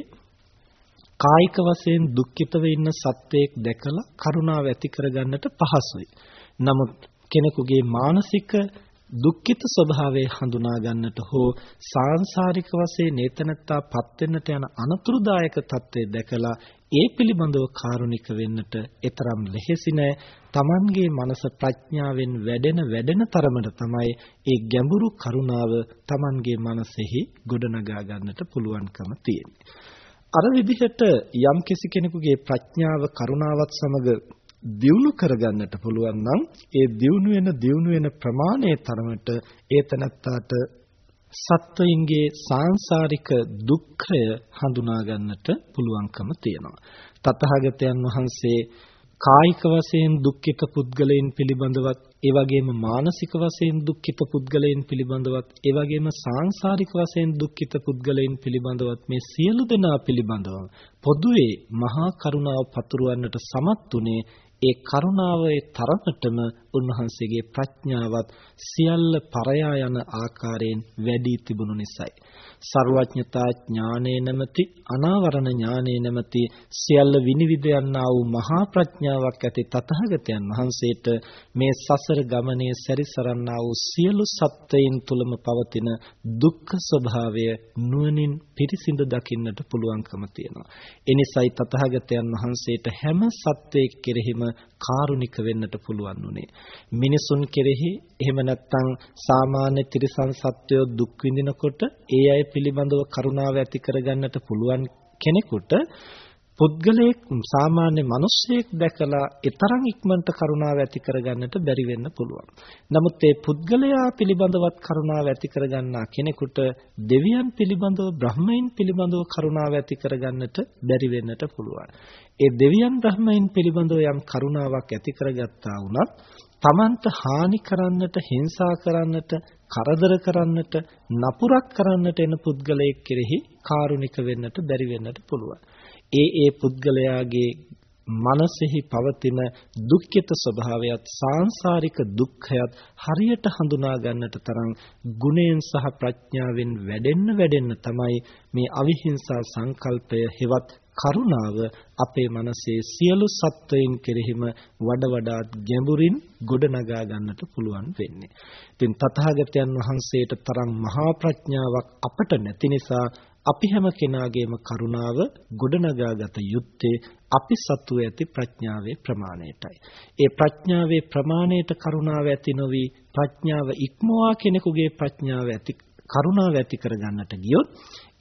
කායික වශයෙන් දුක්ඛිතව ඉන්න සත්වයක් දැකලා කරුණාව ඇති කරගන්නට පහසුයි. නමුත් කෙනෙකුගේ මානසික දුක්ඛිත ස්වභාවය හඳුනා ගන්නට හෝ සාංශාරික වශයෙන් නේතනත්තාපත් වෙන්නට යන අනතුරුදායක తත්වය දැකලා ඒ පිළිබඳව කාරුණික වෙන්නට ඊතරම් ලෙහෙසි නෑ. Tamanගේ මනස ප්‍රඥාවෙන් වැඩෙන වැඩෙන තරමට තමයි ඒ ගැඹුරු කරුණාව Tamanගේ මනසෙහි ගොඩනගා ගන්නට පුළුවන්කම තියෙන්නේ. අර විදිහට යම් කෙනෙකුගේ ප්‍රඥාව කරුණාවත් සමග දියුණු කරගන්නට පුළුවන් නම් ඒ දියුණු වෙන දියුණු වෙන ප්‍රමාණය තරමට ඒ තනත්තාට සත්වයින්ගේ සාංශාරික දුක්ඛය හඳුනා ගන්නට පුළුවන්කම තියෙනවා. තථාගතයන් වහන්සේ කායික වශයෙන් දුක්ඛිත පුද්ගලයන් පිළිබඳවත් ඒ වගේම මානසික වශයෙන් දුක්ඛිත පුද්ගලයන් පිළිබඳවත් ඒ වගේම සාංශාරික වශයෙන් දුක්ඛිත පුද්ගලයන් පිළිබඳවත් මේ සියලු දෙනා පිළිබඳව පොදුවේ මහා කරුණාව පතුරවන්නට සමත් උනේ ඒ කරුණාවේ තරමටම උන්වහන්සේගේ ප්‍රඥාවත් සියල්ල පරයා යන ආකාරයෙන් වැඩි තිබුණු නිසායි. ਸਰවඥතා ඥානේ නැමැති අනාවරණ ඥානේ නැමැති සියල්ල විනිවිද යන්නා වූ මහා ප්‍රඥාවක් ඇති තථාගතයන් වහන්සේට මේ සසර ගමනේ සැරිසරන්නා වූ සියලු සත්වයින් තුලම පවතින දුක්ඛ ස්වභාවය නුවණින් පිරිසිඳ දකින්නට පුළුවන්කම තියෙනවා. එනිසායි තථාගතයන් වහන්සේට හැම සත්වයෙක් කෙරෙහිම කාරුණික වෙන්නට පුළුවන් උනේ. මිනිසුන් කෙරෙහි එහෙම නැත්නම් සාමාන්‍ය තිරිසන් සත්වයෝ දුක් විඳිනකොට ඒ අය පිළිබඳව කරුණාව ඇති කරගන්නට පුළුවන් කෙනෙකුට පුද්ගලයෙක් සාමාන්‍ය මිනිසෙක් දැකලා ඊතරම් ඉක්මනට කරුණාව ඇති කරගන්නට බැරි වෙන්න පුළුවන්. නමුත් ඒ පුද්ගලයා පිළිබඳවත් කරුණාව ඇති කරගන්නා කෙනෙකුට දෙවියන් පිළිබඳව බ්‍රහ්මයන් පිළිබඳව කරුණාව ඇති කරගන්නට බැරි වෙන්නට පුළුවන්. ඒ දෙවියන් බ්‍රහ්මයන් පිළිබඳව යම් කරුණාවක් ඇති කරගත්තා වුණත් තමන්ට හානි කරන්නට, හිංසා කරන්නට, කරදර කරන්නට, නපුරක් කරන්නට එන පුද්ගලයෙක් කෙරෙහි කාරුණික වෙන්නට බැරි වෙන්නට පුළුවන්. ඒ ඒ පුද්ගලයාගේ මනසෙහි පවතින දුක්ඛිත ස්වභාවයත් සාංශාරික දුක්ඛයත් හරියට හඳුනා ගන්නට තරම් ගුණයෙන් සහ ප්‍රඥාවෙන් වැඩෙන්න වැඩෙන්න තමයි මේ අවිහිංසා සංකල්පය හෙවත් කරුණාව අපේ මනසේ සියලු සත්වයින් කෙරෙහිම වඩ වඩාත් ගැඹුරින් ගොඩනගා ගන්නට පුළුවන් වෙන්නේ. ඉතින් තථාගතයන් වහන්සේට තරම් මහා ප්‍රඥාවක් අපට නැති නිසා අපි හැම කෙනාගේම කරුණාව ගොඩනගාගත යුත්තේ අපි සතු ඇති ප්‍රඥාවේ ප්‍රමාණයටයි. ඒ ප්‍රඥාවේ ප්‍රමාණයට කරුණාව ඇති නොවි ප්‍රඥාව ඉක්මවා කෙනෙකුගේ ප්‍රඥාව ඇති කරුණාව ඇති කරගන්නට ගියොත්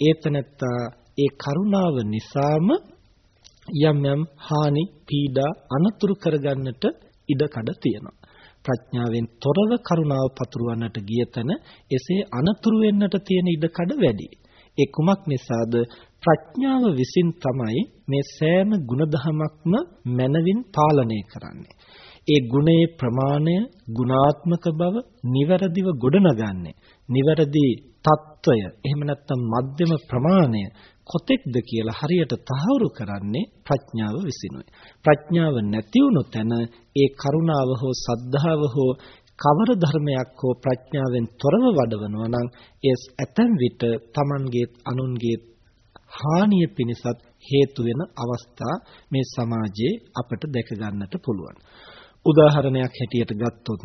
ඒතනත්තා ඒ කරුණාව නිසාම යම් යම් හානි පීඩා අනතුරු කරගන්නට ඉඩකඩ තියෙනවා. ප්‍රඥාවෙන් තොරව කරුණාව පතුරවන්නට ගිය තැන එසේ අනතුරු වෙන්නට තියෙන ඉඩකඩ වැඩි. ඒ කුමක් නිසාද ප්‍රඥාව විසින් තමයි මේ සෑම ಗುಣධමයක්ම මනවින් පාලනය කරන්නේ. ඒ ගුණයේ ප්‍රමාණය ගුණාත්මක බව නිවැරදිව ගොඩනගන්නේ නිවැරදි తত্ত্বය එහෙම නැත්නම් මධ්‍යම ප්‍රමාණය කොතෙක්ද කියලා හරියට තහවුරු කරන්නේ ප්‍රඥාව විසිනුයි ප්‍රඥාව නැති තැන ඒ කරුණාව හෝ සද්ධාව හෝ කවර ධර්මයක් හෝ ප්‍රඥාවෙන් තොරව වඩවනවා නම් ඒ ඇතැම් විට Tamangeet අනුන්ගේත් හානිය පිණිසත් හේතු වෙන අවස්ථා මේ සමාජයේ අපට දැක ගන්නට පුළුවන්. උදාහරණයක් හැටියට ගත්තොත්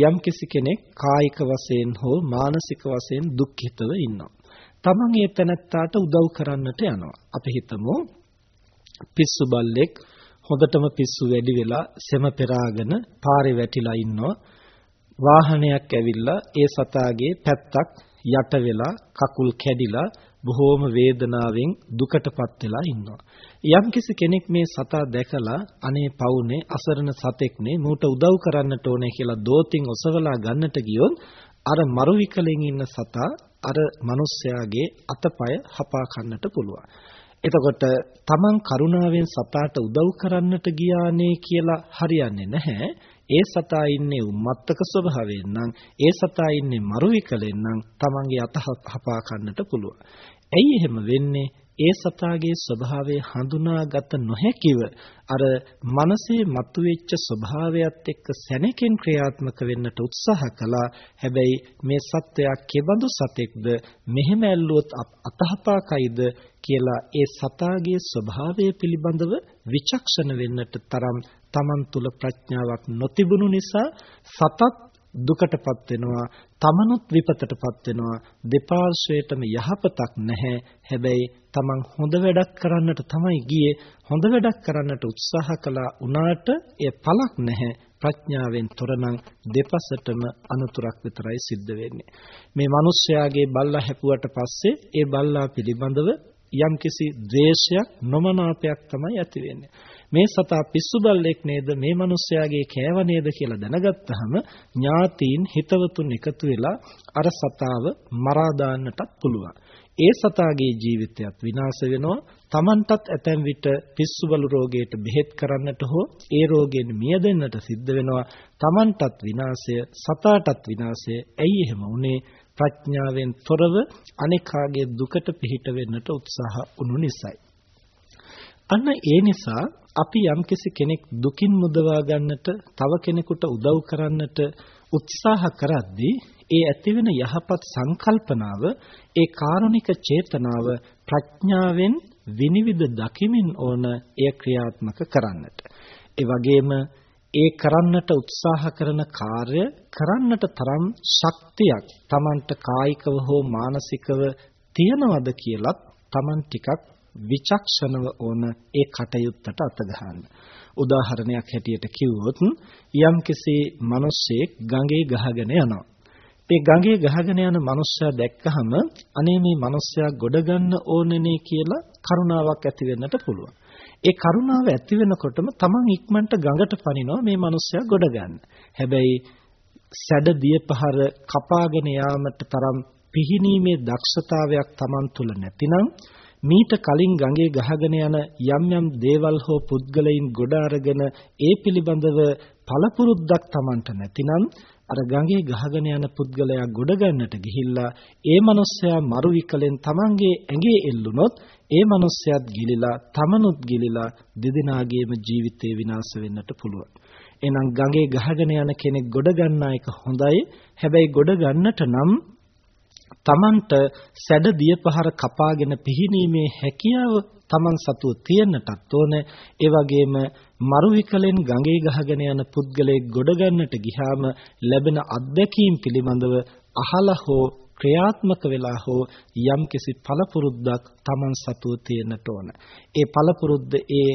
යම්කිසි කෙනෙක් කායික වශයෙන් හෝ මානසික වශයෙන් දුක්ඛිතව ඉන්නවා. Taman ඒ තැනත්තාට උදව් කරන්නට යනවා. අපි හිතමු පිස්සු බල්ලෙක් හොඳටම පිස්සු වැඩි වෙලා සෙම පෙරාගෙන පාරේ වැටිලා ඉන්නවා. වාහනයක් ඇවිල්ලා ඒ සතාගේ පැත්තක් යට වෙලා කකුල් කැඩිලා බොහෝම වේදනාවෙන් දුකටපත් වෙලා ඉන්නවා. යම්කිසි කෙනෙක් මේ සතා දැකලා අනේ පවුනේ අසරණ සතෙක්නේ මූට උදව් කරන්නට ඕනේ කියලා දෝතින් ඔසවලා ගන්නට ගියොත් අර මරු විකලෙන් ඉන්න සතා අර මිනිස්යාගේ අතපය හපා කන්නට පුළුවන්. එතකොට තමන් කරුණාවෙන් සතාට උදව් කරන්නට ගියානේ කියලා හරියන්නේ නැහැ. ඒ සතා ඉන්නේ උම්මත්තක ස්වභාවයෙන් නම් ඒ සතා ඉන්නේ මරු විකලෙන් නම් තමන්ගේ අත හපා කන්නට පුළුවන්. ඇයි එහෙම වෙන්නේ? ඒ සතාගේ ස්වභාවය හඳුනාගත නොහැකිව අර මනසේ මතුවෙච්ච ස්වභාවයත් එක්ක සැනකින් ක්‍රියාත්මක වෙන්නට උත්සාහ කළා. හැබැයි මේ සත්වයා කෙබඳු සතෙක්ද මෙහෙම ඇල්ලුවොත් අතහපා කයිද කියලා ඒ සතාගේ ස්වභාවය පිළිබඳව විචක්ෂණ වෙන්නට තරම් Taman තුල ප්‍රඥාවක් නොතිබුණු නිසා සතත් දුකටපත් වෙනවා තමනුත් විපතටපත් වෙනවා දෙපාර්ශ්වයටම යහපතක් නැහැ. හැබැයි තමන් හොඳ වැඩක් කරන්නට තමයි ගියේ. හොඳ වැඩක් කරන්නට උත්සාහ කළා උනාට එය පළක් නැහැ. ප්‍රඥාවෙන් තොරනම් දෙපසටම අනුතුරක් විතරයි සිද්ධ වෙන්නේ. මේ මිනිස්යාගේ බල්ලා හැපුවට පස්සේ ඒ බල්ලා පිළිබඳව යම්කිසි ද්වේෂයක් නොමනාපයක් තමයි ඇති වෙන්නේ. මේ සතා පිස්සු බල්ලෙක් නේද මේ මිනිස්යාගේ කෑව නේද කියලා දැනගත්තාම ඥාතීන් හිතවතුන් එකතු වෙලා අර සතාව මරා දාන්නටත් පුළුවන්. ඒ සතාගේ ජීවිතයත් විනාශ වෙනවා. Tamanටත් ඇතැම් විට පිස්සු බලු රෝගයට බෙහෙත් කරන්නට හෝ ඒ රෝගයෙන් මියදෙන්නට සිද්ධ වෙනවා. Tamanටත් විනාශය, සතාටත් විනාශය. ඇයි එහෙම වුනේ? ප්‍රඥාවෙන් තොරව අනිකාගේ දුකට පිහිට වෙන්නට උත්සාහ වුණු නිසායි. අන්න ඒ නිසා අපි යම්කිසි කෙනෙක් දුකින් මුදවා ගන්නට තව කෙනෙකුට උදව් කරන්නට උත්සාහ කරද්දී ඒ ඇතිවෙන යහපත් සංකල්පනාව ඒ කාරුණික චේතනාව ප්‍රඥාවෙන් විනිවිද දකිමින් ඕන එය ක්‍රියාත්මක කරන්නට. ඒ වගේම ඒ කරන්නට උත්සාහ කරන කාර්ය කරන්නට තරම් ශක්තියක් Tamanට කායිකව හෝ මානසිකව තියනවද කියලත් Taman ටිකක් විචක්ෂණව ඕන ඒ කටයුත්තට අත ගන්න. උදාහරණයක් හැටියට කිව්වොත් යම්කිසි මිනිසෙක් ගඟේ ගහගෙන යනවා. ඒ ගඟේ ගහගෙන යන මිනිස්සයා දැක්කහම අනේ මේ මිනිස්සයා ගොඩ ගන්න ඕනේනේ කියලා කරුණාවක් ඇති වෙන්නට පුළුවන්. ඒ කරුණාව ඇති වෙනකොටම Taman ඉක්මනට ගඟට පනිනවා මේ මිනිස්සයා ගොඩ ගන්න. හැබැයි සැඩ දියපහර කපාගෙන යාමට තරම් පිහිනීමේ දක්ෂතාවයක් Taman තුල නැතිනම් මීට කලින් ගඟේ ගහගෙන යන යම් යම් දේවල් හෝ පුද්ගලයින් ගොඩ අරගෙන ඒ පිළිබඳව පළපුරුද්දක් Tamanට නැතිනම් අර ගඟේ ගහගෙන යන පුද්ගලයා ගොඩ ගන්නට ගිහිල්ලා ඒ මිනිස්සයා මරු විකලෙන් Tamanගේ ඇඟේ එල්ලුනොත් ඒ මිනිස්සයාත් ගිලිලා Tamanුත් ගිලිලා දෙදෙනාගේම ජීවිතේ විනාශ වෙන්නට පුළුවන්. එහෙනම් ගඟේ ගහගෙන යන කෙනෙක් ගොඩ ගන්නා එක හොඳයි. හැබැයි ගොඩ ගන්නට නම් තමන්ට සැඩ දියපහර කපාගෙන පිහිනීමේ හැකියාව තමන් සතුව තියෙන්නටත් ඕන. ඒ වගේම මරු විකලෙන් ගඟේ ගහගෙන යන පුද්ගලයෙක් ගොඩ ගන්නට ගියාම ලැබෙන අත්දැකීම් පිළිබඳව අහලා හෝ ක්‍රියාත්මක වෙලා හෝ යම්කිසි පළපුරුද්දක් තමන් සතුව තියෙන්නට ඕන. ඒ පළපුරුද්ද ඒ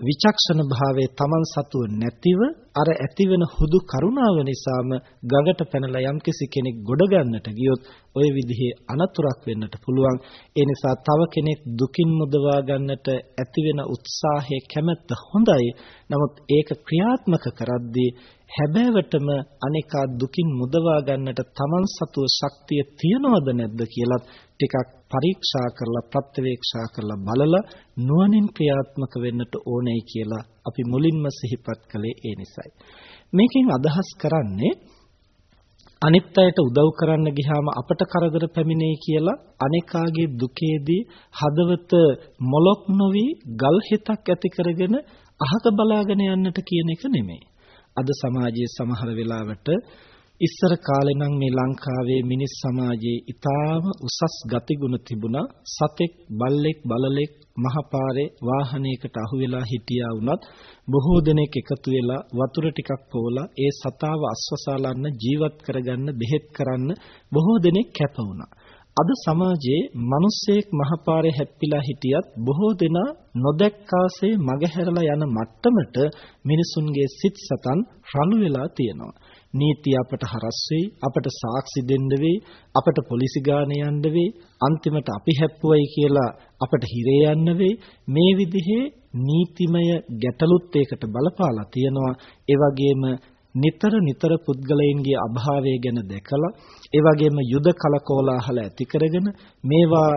විචක්ෂණ භාවයේ Taman සතුව නැතිව අර ඇතිවෙන හුදු කරුණාව නිසාම ගඟට පැනලා යම්කිසි කෙනෙක් ගොඩ ගන්නට ගියොත් ওই විදිහේ අනතුරක් වෙන්නට පුළුවන්. ඒ නිසා තව කෙනෙක් දුකින් මුදවා ගන්නට ඇතිවෙන උත්සාහයේ කැමැත්ත හොඳයි. නමුත් ඒක ක්‍රියාත්මක කරද්දී හැබෑවටම අනිකා දුකින් මුදවා ගන්නට Taman සතුව ශක්තිය තියනවද නැද්ද කියලා ටිකක් පරීක්ෂා කරලා ප්‍රත්‍යවේක්ෂා කරලා බලලා නුවණින් ක්‍රියාත්මක වෙන්නට ඕනේ කියලා අපි මුලින්ම සිහිපත් කළේ ඒ නිසයි. මේකෙන් අදහස් කරන්නේ අනිත් අයට උදව් කරන්න ගියාම අපට කරදර පැමිණෙයි කියලා අනේකාගේ දුකේදී හදවත මොලොක් නොවි ගල් හිතක් ඇති කරගෙන අහක බලාගෙන යන්නට කියන එක නෙමෙයි. අද සමාජයේ සමහර වෙලාවට ඉස්සර කාලේ නම් මේ ලංකාවේ මිනිස් සමාජයේ ඊටාම උසස් ගතිගුණ තිබුණා. සතෙක් බල්ලෙක් බලලෙක් මහපාරේ වාහනයකට අහු වෙලා හිටියා වුණත් බොහෝ දෙනෙක් එකතු වෙලා වතුර ටිකක් පොවලා ඒ සතාව අස්වසාලන්න ජීවත් කරගන්න බෙහෙත් කරන්න බොහෝ දෙනෙක් කැප වුණා. අද සමාජයේ මිනිස්සෙක් මහපාරේ හැප්පිලා හිටියත් බොහෝ දෙනා නොදැක්කාසේ මගහැරලා යන මට්ටමට මිනිසුන්ගේ සිත් සතන් රළු වෙලා තියෙනවා. නීතිය අපට හරස් වෙයි, අපට සාක්ෂි දෙන්න වෙයි, අපට පොලිසි ගානේ යන්න වෙයි, අන්තිමට අපි හැප්පුවයි කියලා අපට හිරේ යන්න වෙයි. මේ විදිහේ නීතිමය ගැටලුත් ඒකට බලපාලා තියෙනවා. ඒ වගේම නිතර නිතර පුද්ගලයන්ගේ අභාවය ගැන දැකලා ඒ වගේම යුද කලකෝලාහල ඇති කරගෙන මේවා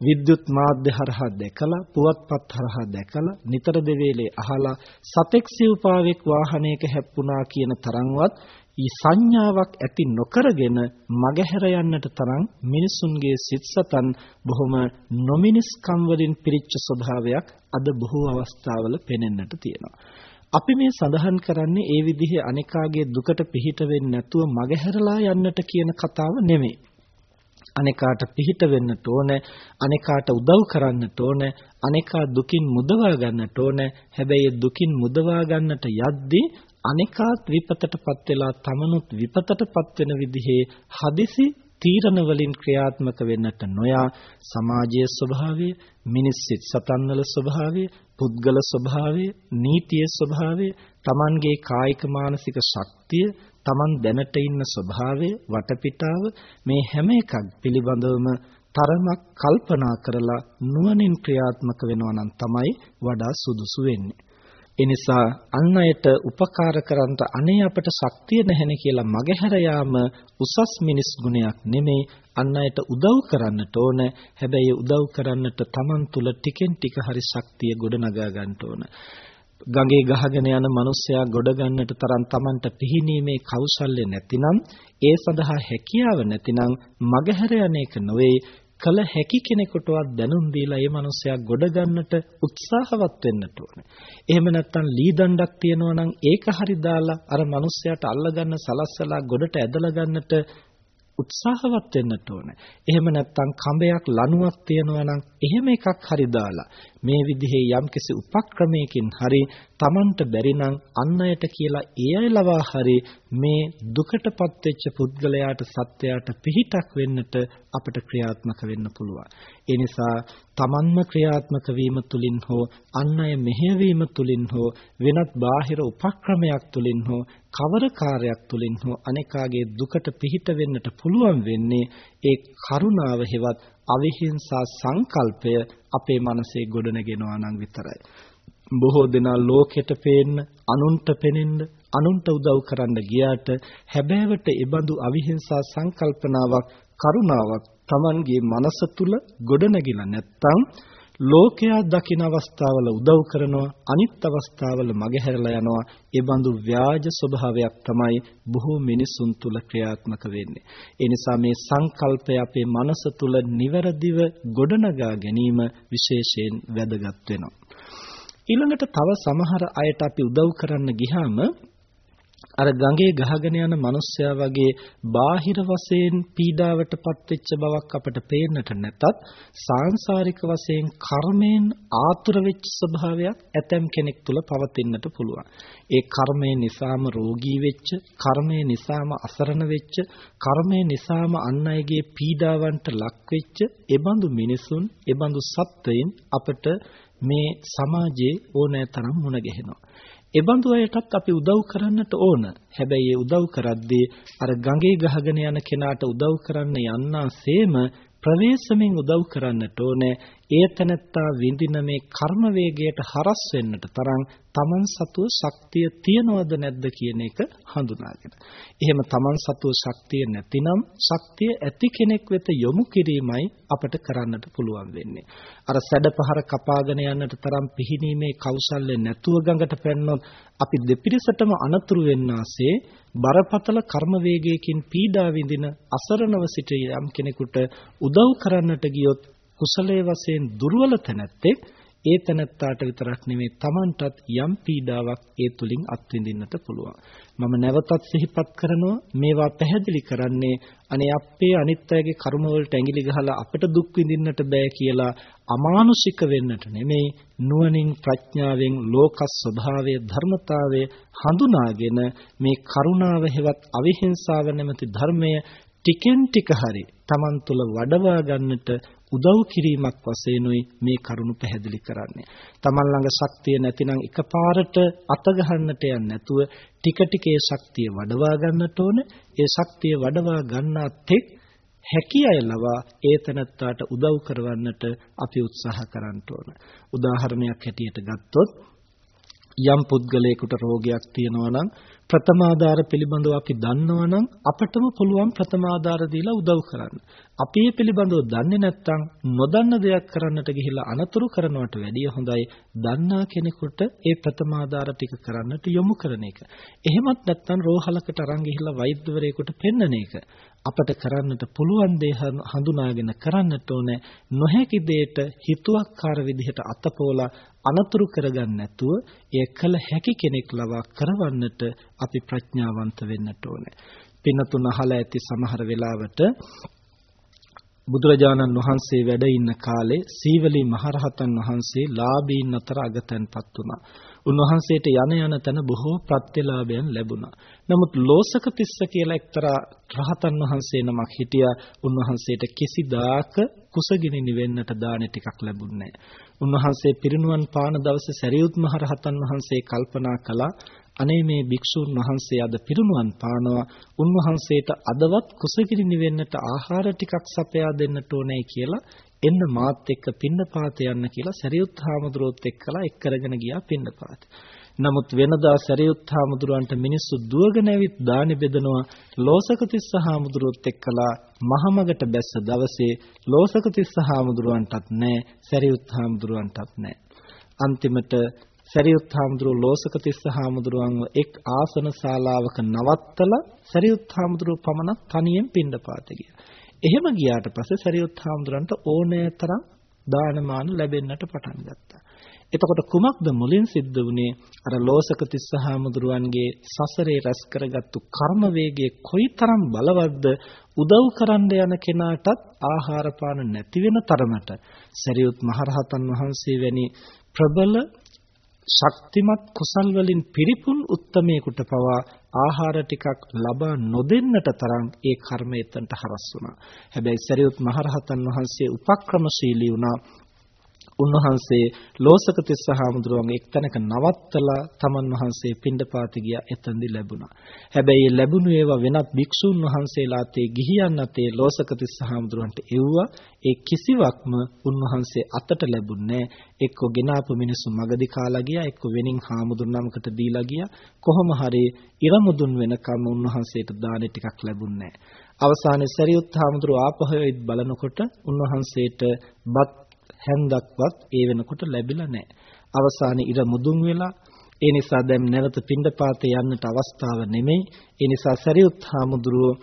විද්‍යුත් මාධ්‍ය හරහා දැකලා පුවත්පත් හරහා දැකලා නිතර දෙවේලේ අහලා සතෙක් සිව්පාවෙක් වාහනයක හැප්පුණා කියන තරම්වත් සංඥාවක් ඇති නොකරගෙන මගහැර යන්නට තරම් මිනිසුන්ගේ සිත්සතන් බොහොම නොමිනිස්කම් වලින් පිරිච්ච ස්වභාවයක් අද බොහෝ අවස්ථාවල පෙනෙන්නට තියෙනවා. අපි මේ සඳහන් කරන්නේ ඒ විදිහේ අනිකාගේ දුකට පිහිට වෙන්නේ නැතුව මගහැරලා යන්නට කියන කතාව නෙමෙයි. අනිකාට පිහිට වෙන්නට ඕන, අනිකාට උදව් කරන්නට ඕන, අනිකා දුකින් මුදවා ගන්නට ඕන. හැබැයි දුකින් මුදවා ගන්නට යද්දී අනිකාත් විපතටපත් වෙලා තමනුත් විපතටපත් වෙන විදිහේ හදිසි තීරණ වලින් ක්‍රියාත්මක වෙන්නට නොයා සමාජයේ ස්වභාවය, මිනිස් සිත් සතන්වල ස්වභාවය, පුද්ගල ස්වභාවය, නීතියේ ස්වභාවය, Tamanගේ කායික මානසික ශක්තිය, Taman දැනට ඉන්න ස්වභාවය, වටපිටාව මේ හැම එකක් පිළිබඳවම තරමක් කල්පනා කරලා නුවණින් ක්‍රියාත්මක වෙනවා නම් තමයි වඩා සුදුසු වෙන්නේ. එනිසා අන් අයට උපකාර කරන්ට අනේ අපට ශක්තිය නැහෙනේ කියලා මගහැර යාම උසස් මිනිස් ගුණයක් නෙමෙයි අන් අයට උදව් කරන්නට ඕන. හැබැයි උදව් කරන්නට Taman තුල ටිකෙන් ටික හරි ශක්තිය ගොඩනගා ගන්න ඕන. ගඟේ ගහගෙන යන මිනිසයා ගොඩ ගන්නට තරම් Tamanට පිහිනීමේ කෞශල්‍ය නැතිනම් ඒ සඳහා හැකියාව නැතිනම් මගහැර යන එක නොවේ. කල හැකි කෙනෙකුටවත් දැනුම් දීලා ඒ මනුස්සයා ගොඩ ගන්නට උත්සාහවත් වෙන්නට ඕනේ. එහෙම නැත්නම් ලී දණ්ඩක් තියෙනවා නම් ඒක හරි දාලා අර මනුස්සයාට අල්ලගන්න සලස්සලා ගොඩට ඇදලා ගන්නට උත්සාහවත් වෙන්නට ඕනේ. එහෙම නැත්නම් කඹයක් ලණුවක් තියෙනවා නම් එහෙම එකක් හරි දාලා මේ විදිහේ යම්කිසි උපක්‍රමයකින් හරි Tamanට බැරි නම් අන් අයට කියලා ඒ අය ලවා හරි මේ දුකටපත් වෙච්ච පුද්ගලයාට සත්‍යයට පිහිටක් වෙන්නට අපට ක්‍රියාත්මක වෙන්න පුළුවන්. ඒ නිසා Tamanම ක්‍රියාත්මක වීම තුලින් හෝ අන් අය මෙහෙයවීම තුලින් හෝ වෙනත් බාහිර උපක්‍රමයක් තුලින් හෝ කවර කාර්යයක් තුලින් හෝ අනේකාගේ දුකට පිහිට වෙන්නට පුළුවන් වෙන්නේ ඒ කරුණාව හෙවත් අවිහිංසා සංකල්පය අපේ මනසේ ගොඩනගෙනවා නම් විතරයි. බොහෝ දෙනා ලෝකෙට පේන්න, අනුන්ට පෙනෙන්න, අනුන්ට උදව් කරන්න ගියාට හැබෑවට ඒ බඳු අවිහිංසා සංකල්පනාවක්, කරුණාවක් Tamanගේ මනස තුල ගොඩනැගිලා නැත්තම් ලෝකයා දකින අවස්ථාවල උදව් කරනවා අනිත් අවස්ථාවල මගහැරලා යනවා. ඒ බඳු ව්‍යාජ ස්වභාවයක් තමයි බොහෝ මිනිසුන් තුල ක්‍රියාත්මක වෙන්නේ. ඒ නිසා මේ සංකල්පය අපේ මනස තුල නිවැරදිව ගොඩනගා ගැනීම විශේෂයෙන් වැදගත් වෙනවා. ඊළඟට තව සමහර අයට අපි උදව් කරන්න ගියාම අර ගඟේ ගහගෙන යන මිනිස්සයා වගේ බාහිර වශයෙන් පීඩාවටපත් වෙච්ච බවක් අපට පේන්නට නැතත් සාංශාරික වශයෙන් කර්මයෙන් ආතුර වෙච්ච ස්වභාවයක් ඇතම් කෙනෙක් තුල පවතින්නට පුළුවන්. ඒ කර්මය නිසාම රෝගී වෙච්ච, කර්මය නිසාම අසරණ වෙච්ච, කර්මය නිසාම අන් අයගේ පීඩාවන්ට ලක් වෙච්ච එබඳු මිනිසුන්, එබඳු සත්වයින් අපට මේ සමාජයේ ඕනෑ තරම් මුණ ගැහෙනවා. එබඳු අයටත් අපි උදව් කරන්නට ඕන. හැබැයි ඒ උදව් කරද්දී අර ගඟේ ගහගෙන යන කෙනාට උදව් කරන්න යන්නාseම ප්‍රවේශමෙන් උදව් කරන්නට ඕනේ. ඒ තනත්තා විඳින මේ කර්ම වේගයට හරස් වෙන්නට තරම් තමන් සතුව ශක්තිය තියනවද නැද්ද කියන එක හඳුනාගෙන. එහෙම තමන් සතුව ශක්තිය නැතිනම් ශක්තිය ඇති කෙනෙක් වෙත යොමු කිරීමයි අපට කරන්නට පුළුවන් වෙන්නේ. අර සැඩපහර කපාගෙන යන්නට තරම් පිහිනීමේ කෞශල්‍ය නැතුව ගඟට පැන්නොත් අපි දෙපිරිසටම අනතුරු වෙන්නාසේ බරපතල කර්ම වේගයකින් පීඩා විඳින අසරණව සිට යම් කෙනෙකුට උදව් කරන්නට ගියොත් කුසලයේ වශයෙන් දුර්වල තැනැත්තෙක් ඒ තැනැත්තාට විතරක් නෙමෙයි Tamanටත් යම් පීඩාවක් ඒ තුලින් අත්විඳින්නට පුළුවන්. මම නැවතත් සිහිපත් කරනවා මේවා පැහැදිලි කරන්නේ අනේ අපේ අනිත් අයගේ කර්ම වලට ඇඟිලි ගහලා අපිට දුක් විඳින්නට බෑ කියලා අමානුෂික වෙන්නට නෙමෙයි නුවණින් ප්‍රඥාවෙන් ලෝක ස්වභාවය ධර්මතාවය හඳුනාගෙන මේ කරුණාව හෙවත් අවිහිංසාව නැමැති ධර්මය ටිකෙන් ටික හරි Taman තුල වඩවා ගන්නට උදව් කිරීමක් වශයෙන්ුයි මේ කරුණු පැහැදිලි කරන්නේ. Taman ළඟ ශක්තිය නැතිනම් එකපාරට අත ගහන්නට යන්නේ නැතුව ටික ටික ඒ ශක්තිය වඩවා ගන්නට ඕන. ඒ ශක්තිය වඩවා ගන්නාත් එක් හැකි අය ලවා ඒ තනත්තාට උදව් කරවන්නට අපි උත්සාහ කරන්න ඕන. උදාහරණයක් හැටියට ගත්තොත් යම් පුද්ගලයෙකුට රෝගයක් තියෙනවා නම් ප්‍රථමාදාර පිළිබඳව අපි දන්නවා නම් අපටම පුළුවන් ප්‍රථමාදාර දීලා උදව් කරන්න. අපි මේ පිළිබඳව දන්නේ නැත්නම් නොදන්න දෙයක් කරන්නට ගිහිල්ලා අනතුරු කරනවට වැඩිය හොඳයි දන්නා කෙනෙකුට ඒ ප්‍රථමාදාර ටික කරන්නට යොමු කරන එක. එහෙමත් නැත්නම් රෝහලකට අරන් ගිහිල්ලා වෛද්‍යවරයෙකුට පෙන්නන එක. අපට කරන්නට පුළුවන් දේ හඳුනාගෙන කරන්නට ඕනේ. නොහැකි දෙයට හිතුවක්කාර විදිහට අතපෝලා අනතුරු කරගන්න නැතුව එය කළ හැකි කෙනෙක් ලවා කරවන්නට අපි ප්‍රඥාවන්ත වෙන්නට ඕනේ. පින්නතුන් අහලා ඇති සමහර වෙලාවට බුදුරජාණන් වහන්සේ වැඩ ඉන්න කාලේ සීවලී මහරහතන් වහන්සේ ලාභීන් අතර අගතන්පත් වුණා. උන්වහන්සේට යන යන තැන බොහෝ ප්‍රත්‍යලාභයන් ලැබුණා. නමුත් ලෝසක තිස්ස කියලා එක්තරා රහතන් වහන්සේ නමක් හිටියා. උන්වහන්සේට කිසිදාක කුසගිනි නිවෙන්නට දාන ටිකක් ලැබුණේ උන්වහන්සේ පිරිනුවන් පාන දවසේ සරියුත් මහ රහතන් වහන්සේ කල්පනා කළා අනේ මේ භික්ෂුන් වහන්සේ අද පිරිනුවන් පානවා උන්වහන්සේට අදවත් කුසගිනි නිවෙන්නට ආහාර ටිකක් සපයා දෙන්නට ඕනේ කියලා එන්න මාත් එක්ක පින්නපාත යන්න කියලා සරියුත් හාමුදුරුවොත් එක්කලා එක් කරගෙන ගියා පින්නපාත. නමුත් වෙනදා සරියුත් හාමුදුරුවන්ට මිනිස්සු දුවගෙන ඇවිත් දානි බෙදනවා ලෝසක තිස්ස හාමුදුරුවොත් එක්කලා මහමගට බැස්ස දවසේ ලෝසක තිස්ස හාමුදුරුවන්ටත් නැහැ සරියුත් හාමුදුරුවන්ටත් නැහැ. අන්තිමට සරියුත් හාමුදුරුව ලෝසක තිස්ස හාමුදුරුවන්ව එක් ආසන ශාලාවක නවත්තලා සරියුත් හාමුදුරුව පමණක් තනියෙන් පින්නපාත ගියා. එහෙම ගියාට පස්සේ සරියුත් හාමුදුරන්ට ඕනෑ තරම් දානමාන ලැබෙන්නට පටන් ගත්තා. එතකොට කුමක්ද මුලින් සිද්ධ වුනේ අර ලෝසක තිස්ස හාමුදුරුවන්ගේ සසරේ රැස් කරගත්තු කර්ම වේගයේ කොයිතරම් බලවත්ද උදව් කරන්න යන කෙනාටත් ආහාර පාන නැති වෙන තරමට සරියුත් මහරහතන් වහන්සේ වැනි ප්‍රබල ශක්තිමත් කුසල් වලින් පිරිපුන් උත්තමයෙකුට පවා ආහාර ටිකක් ලබා නොදෙන්නට තරම් ඒ කර්මය එතනට හරස් වුණා. හැබැයි සරියුත් මහරහතන් වහන්සේ උපක්‍රමශීලී වුණා. උන්වහන්සේ ලෝසක තිස්ස හාමුදුරුවන්ගේ එක්තැනක නවත්තලා තමන් වහන්සේ පිණ්ඩපාත ගියා එතෙන්දි ලැබුණා. හැබැයි ලැබුණු ඒවා වෙනත් භික්ෂුන් වහන්සේලාත් ඒ ගිහියන්ත් ඒ ලෝසක තිස්ස හාමුදුරුවන්ට එව්වා. ඒ කිසිවක්ම උන්වහන්සේ අතට ලැබුණේ එක්ක ගෙනාපු මිනිස්සු මගදී කාලා ගියා එක්ක වෙනින් හාමුදුරු නමකට දීලා ගියා. කොහොම හරි ඉරමුදුන් වෙනකම් උන්වහන්සේට දානෙ ටිකක් ලැබුණේ අවසානයේ සරියුත් හාමුදුරුව ආපහු බලනකොට උන්වහන්සේට බත් හැන්දක්වත් ඒ වෙනකොට ලැබිලා නැහැ. අවසානයේ ඉර මුදුන් වෙලා ඒ නිසා දැන් නැවත පිණ්ඩපාතේ යන්නට අවස්ථාව නෙමෙයි. ඒ නිසා සරියුත් හාමුදුරුවෝ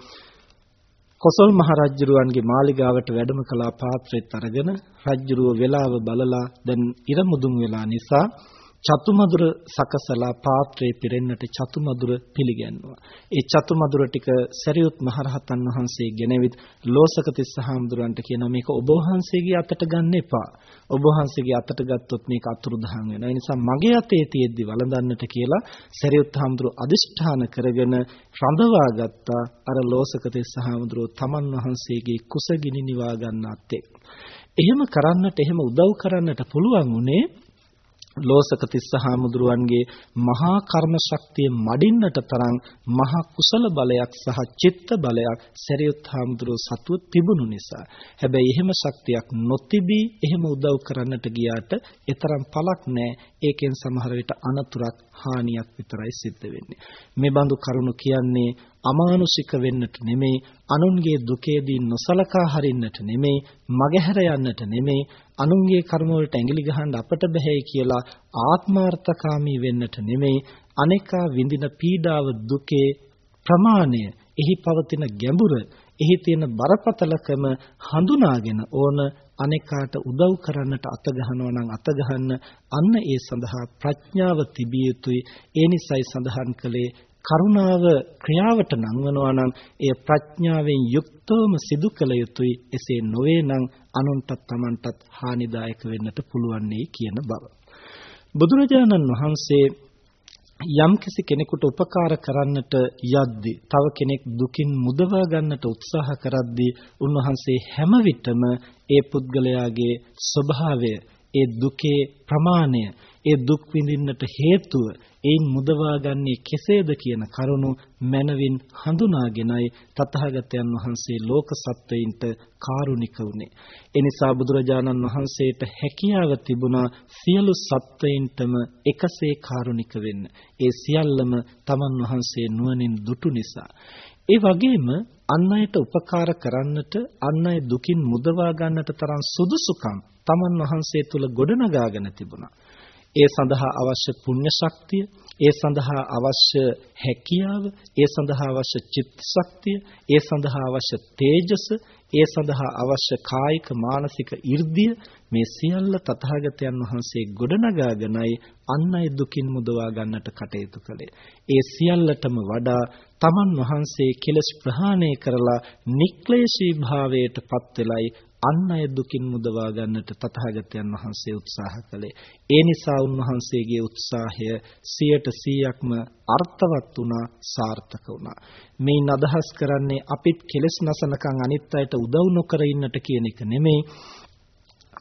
කොසල් මහරජුරුවන්ගේ මාලිගාවට වැඩම කළා පාත්‍රෙත් අරගෙන රජුරුව වෙලාව බලලා දැන් ඉර මුදුන් වෙලා නිසා චතුමදුර සකසලා පාත්‍රයේ පිරෙන්නට චතුමදුර පිළිගන්නවා. ඒ චතුමදුර ටික සරියුත් මහරහතන් වහන්සේ ගෙනවිත් ලෝසක තිස්ස හාමුදුරන්ට කියනවා මේක ඔබ වහන්සේගේ අතට ගන්න එපා. ඔබ වහන්සේගේ අතට ගත්තොත් මේක අතුරුදහන් වෙනවා. ඒ නිසා මගේ අතේ තියෙද්දි වළඳන්නට කියලා සරියුත් හාමුදුරුව අදිෂ්ඨාන කරගෙන රඳවා ගත්තා අර ලෝසක තිස්ස හාමුදුරුව තමන් වහන්සේගේ කුසගිනි නිවා ගන්නත් එහෙම කරන්නට එහෙම උදව් කරන්නට පුළුවන් උනේ ලෝසක තිස්ස හාමුදුරුවන්ගේ මහා කර්ම ශක්තිය මඩින්නට තරම් මහා කුසල බලයක් සහ චිත්ත බලයක් සරියුත් හාමුදුරුව සතුව තිබුණු නිසා. හැබැයි එහෙම ශක්තියක් නොතිබී එහෙම උදව් කරන්නට ගියාට ඒතරම් පළක් නැහැ. ඒකෙන් සමහර විට අනතුරක් හානියක් විතරයි සිද්ධ වෙන්නේ. මේ බඳු කරුණු කියන්නේ අමානුෂික වෙන්නට නෙමෙයි අනුන්ගේ දුකේදී නොසලකා හරින්නට නෙමෙයි මගහැර යන්නට නෙමෙයි අනුන්ගේ කර්ම වලට ඇඟිලි ගහන්න අපට බැහැයි කියලා ආත්මార్థකාමී වෙන්නට නෙමෙයි අනේකා විඳින පීඩාව දුකේ ප්‍රමාණය එහි පවතින ගැඹුර එහි තියෙන බරපතලකම හඳුනාගෙන ඕන අනේකාට උදව් කරන්නට අත ගහනවා නම් අත ගහන්න අන්න ඒ සඳහා ප්‍රඥාව තිබිය යුතුයි. ඒ නිසයි සඳහන් කළේ කරුණාව ක්‍රියාවට නංවනවා නම් එය ප්‍රඥාවෙන් යුක්තවම සිදු කළ යුතුයි. එසේ නොවේ නම් අනුන්ටත් Tamanටත් හානිදායක වෙන්නට පුළුවන් කියන බව. බුදුරජාණන් වහන්සේ යම්කිසි කෙනෙකුට උපකාර කරන්නට යද්දී තව කෙනෙක් දුකින් මුදවා ගන්නට උත්සාහ කරද්දී උන්වහන්සේ හැම විටම ඒ පුද්ගලයාගේ ස්වභාවය ඒ දුකේ ප්‍රමාණය ඒ දුක් විඳින්නට හේතුව ඒන් මුදවාගන්නේ කෙසේද කියන කරුණු මනවින් හඳුනාගෙනයි තථාගතයන් වහන්සේ ලෝක සත්වයින්ට කාරුණික වුණේ. ඒ නිසා බුදුරජාණන් වහන්සේට හැකියාව තිබුණා සියලු සත්වයින්ටම එකසේ කාරුණික වෙන්න. ඒ සියල්ලම තමන් වහන්සේ නුවණින් දුටු නිසා. ඒ වගේම අන් අයට උපකාර කරන්නට අන් අය දුකින් මුදවා ගන්නට තරම් සුදුසුකම් තමන් වහන්සේ තුල ගොඩනගාගෙන තිබුණා. ඒ සඳහා අවශ්‍ය පුණ්‍ය ශක්තිය, ඒ සඳහා අවශ්‍ය හැකියාව, ඒ සඳහා අවශ්‍ය චිත්ත ශක්තිය, ඒ සඳහා අවශ්‍ය තේජස, ඒ සඳහා අවශ්‍ය කායික මානසික 이르දිය මේ සියල්ල තථාගතයන් වහන්සේ ගොඩනගාගෙනයි අන් අය දුකින් මුදවා ගන්නට කටයුතු කළේ. ඒ සියල්ලටම වඩා තමන් වහන්සේ කෙලස් ප්‍රහාණය කරලා නික්ලේශී භාවයට පත් වෙලයි අන් අය දුකින් මුදවා ගන්නට තථාගතයන් වහන්සේ උත්සාහ කළේ. ඒ නිසා උන්වහන්සේගේ උත්සාහය 100%ක්ම අර්ථවත් වුණා, සාර්ථක වුණා. මේන් අදහස් කරන්නේ අපිත් කෙලස් නසනකම් අනිත් අයට උදව් නොකර ඉන්නට කියන එක නෙමෙයි.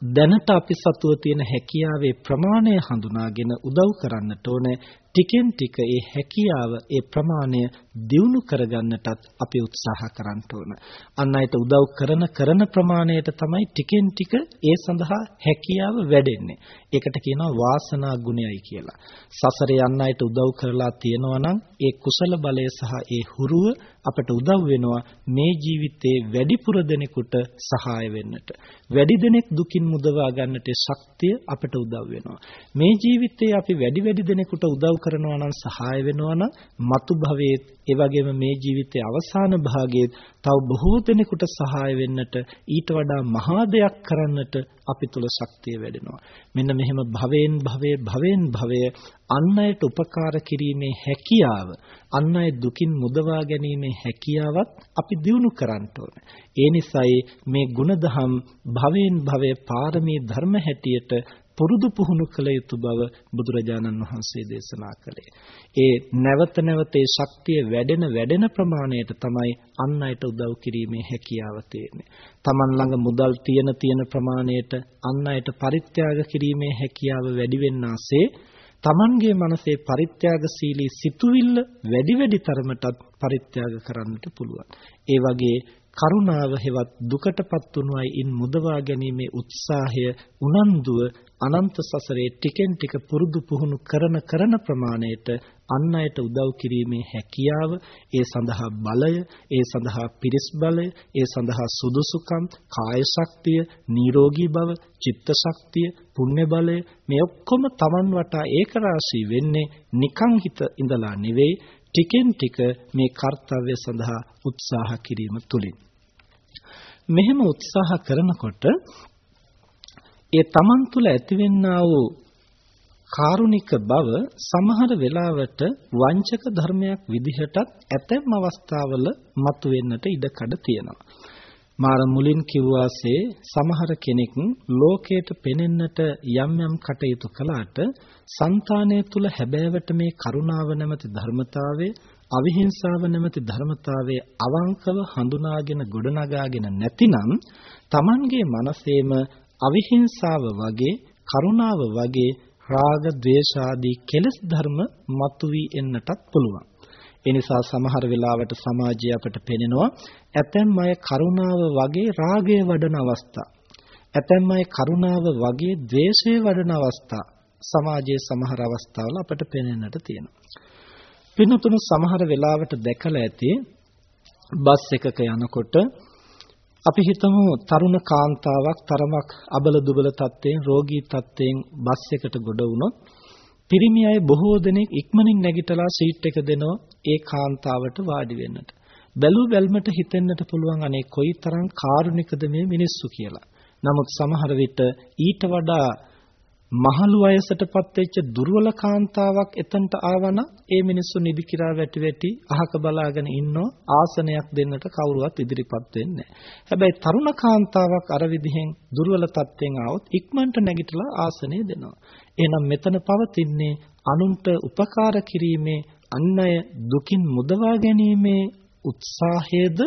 දැනට අපි සතුව තියෙන හැකියාවේ ප්‍රමාණය හඳුනාගෙන උදව් කරන්නට ඕනේ ටිකෙන් ටික ඒ හැකියාව ඒ ප්‍රමාණය දියුණු කරගන්නටත් අපි උත්සාහ කරන්න ඕන. අන් අයට උදව් කරන කරන ප්‍රමාණයට තමයි ටිකෙන් ටික ඒ සඳහා හැකියාව වැඩෙන්නේ. ඒකට කියනවා වාසනා ගුණයයි කියලා. සසරේ අන් අයට උදව් කරලා තියෙනවා නම් ඒ කුසල බලය සහ ඒ හුරුව අපට උදව් වෙනවා මේ ජීවිතේ වැඩිපුර දෙනෙකුට සහාය වෙන්නට. වැඩි දෙනෙක් දුකින් මුදවා ගන්නට ශක්තිය අපට උදව් වෙනවා. මේ ජීවිතේ අපි වැඩි වැඩි දෙනෙකුට උදව් කරනවා නම් සහාය වෙනවා නම් මතු භවයේ ඒ වගේම මේ ජීවිතයේ අවසාන භාගයේ තව බොහෝ දෙනෙකුට සහාය වෙන්නට ඊට වඩා මහා දෙයක් කරන්නට අපි තුල ශක්තිය වැඩෙනවා. මෙන්න මෙහෙම භවෙන් භවයේ භවෙන් භවය අන් අයට උපකාර කිරීමේ හැකියාව, අන් අය දුකින් මුදවා ගැනීමේ හැකියාවත් අපි දිනු කරන්න ඕනේ. ඒ නිසායි මේ ಗುಣධම් භවෙන් භවයේ පාරමී ධර්ම හැටියට පුරුදු පුහුණු කළ යුතු බව බුදුරජාණන් වහන්සේ දේශනා කළේ. ඒ නැවත නැවත ඒ ශක්තිය වැඩෙන වැඩෙන ප්‍රමාණයට තමයි අන් අයට උදව් කිරීමේ හැකියාව තියෙන්නේ. Taman ළඟ මුදල් තියෙන තියෙන ප්‍රමාණයට අන් අයට පරිත්‍යාග කිරීමේ හැකියාව වැඩි වෙන්නාසේ Tamanගේ මනසේ පරිත්‍යාගශීලී සිතුවිල්ල වැඩි වැඩි තරමටත් පරිත්‍යාග කරන්නට පුළුවන්. ඒ වගේ කරුණාව හෙවත් දුකටපත් වුණු අය ඉන් මුදවා ගැනීමේ උත්සාහය උනන්දුව අනන්ත සසරේ ටිකෙන් ටික පුරුදු පුහුණු කරන කරන ප්‍රමාණයට අන් අයට උදව් කිරීමේ හැකියාව ඒ සඳහා බලය ඒ සඳහා පිරිස් බලය ඒ සඳහා සුදුසුකම් කාය ශක්තිය නිරෝගී බව චිත්ත ශක්තිය පුණ්‍ය බලය මේ ඔක්කොම Taman වටා ඒකරාශී වෙන්නේ නිකං හිත ඉඳලා නෙවෙයි ටිකෙන් ටික මේ කාර්යය සඳහා උත්සාහ කිරීම තුලින් මෙහෙම උත්සාහ කරනකොට ඒ Taman තුල ඇතිවෙනා වූ කාරුණික බව සමහර වෙලාවට වංචක ධර්මයක් විදිහටත් ඇතැම් අවස්ථාවල මතුවෙන්නට ඉඩකඩ තියෙනවා. මාර මුලින් කිව්වාසේ සමහර කෙනෙක් ලෝකයට පෙනෙන්නට යම් යම් කටයුතු කළාට సంతානය තුල හැබෑවට මේ කරුණාව නැමැති ධර්මතාවය අවිහිංසාව නැමැති ධර්මතාවයේ අවංකව හඳුනාගෙන ගොඩනගාගෙන නැතිනම් Tamanගේ මනසේම අවිහිංසාව වගේ කරුණාව වගේ රාග ద్వේෂ ආදී කෙලෙස් ධර්ම මතුවී එන්නටත් පුළුවන්. ඒ නිසා සමහර වෙලාවට සමාජය අපට පෙනෙනවා ඇතැම් අය කරුණාව වගේ රාගය වඩන අවස්ථා. ඇතැම් අය කරුණාව වගේ ද්වේෂය වඩන අවස්ථා සමාජයේ සමහර අවස්ථාවල අපට පෙනෙන්නට තියෙනවා. පින්නතුන සමහර වෙලාවට දැකලා ඇති බස් එකක යනකොට අපි හිතමු තරුණ කාන්තාවක් තරමක් අබල දුබල තත්ත්වයෙන් රෝගී තත්ත්වයෙන් බස් එකට ගොඩ වුණොත් පිරිමි අය බොහෝ දෙනෙක් ඉක්මනින් නැගිටලා සීට් එක දෙනවා ඒ කාන්තාවට වාඩි වෙන්නට. බැලු බැල්මට හිතෙන්නට පුළුවන් අනේ කොයිතරම් කාරුණිකද මේ මිනිස්සු කියලා. නමුත් සමහර විට ඊට වඩා මහලු වයසටපත් වෙච්ච දුර්වල කාන්තාවක් එතනට ආවනම් ඒ මිනිස්සු නිදි කිරා වැටි වැටි අහක බලාගෙන ඉන්නෝ ආසනයක් දෙන්නට කවුරුවත් ඉදිරිපත් වෙන්නේ හැබැයි තරුණ කාන්තාවක් අර විදිහෙන් දුර්වල තත්ත්වෙන් ආවොත් ඉක්මනට නැගිටලා ආසනය දෙනවා. එහෙනම් මෙතන පවතින්නේ අනුන්ට උපකාර කිරීමේ අන් අය දුකින් මුදවා ගැනීමේ උත්සාහයේද?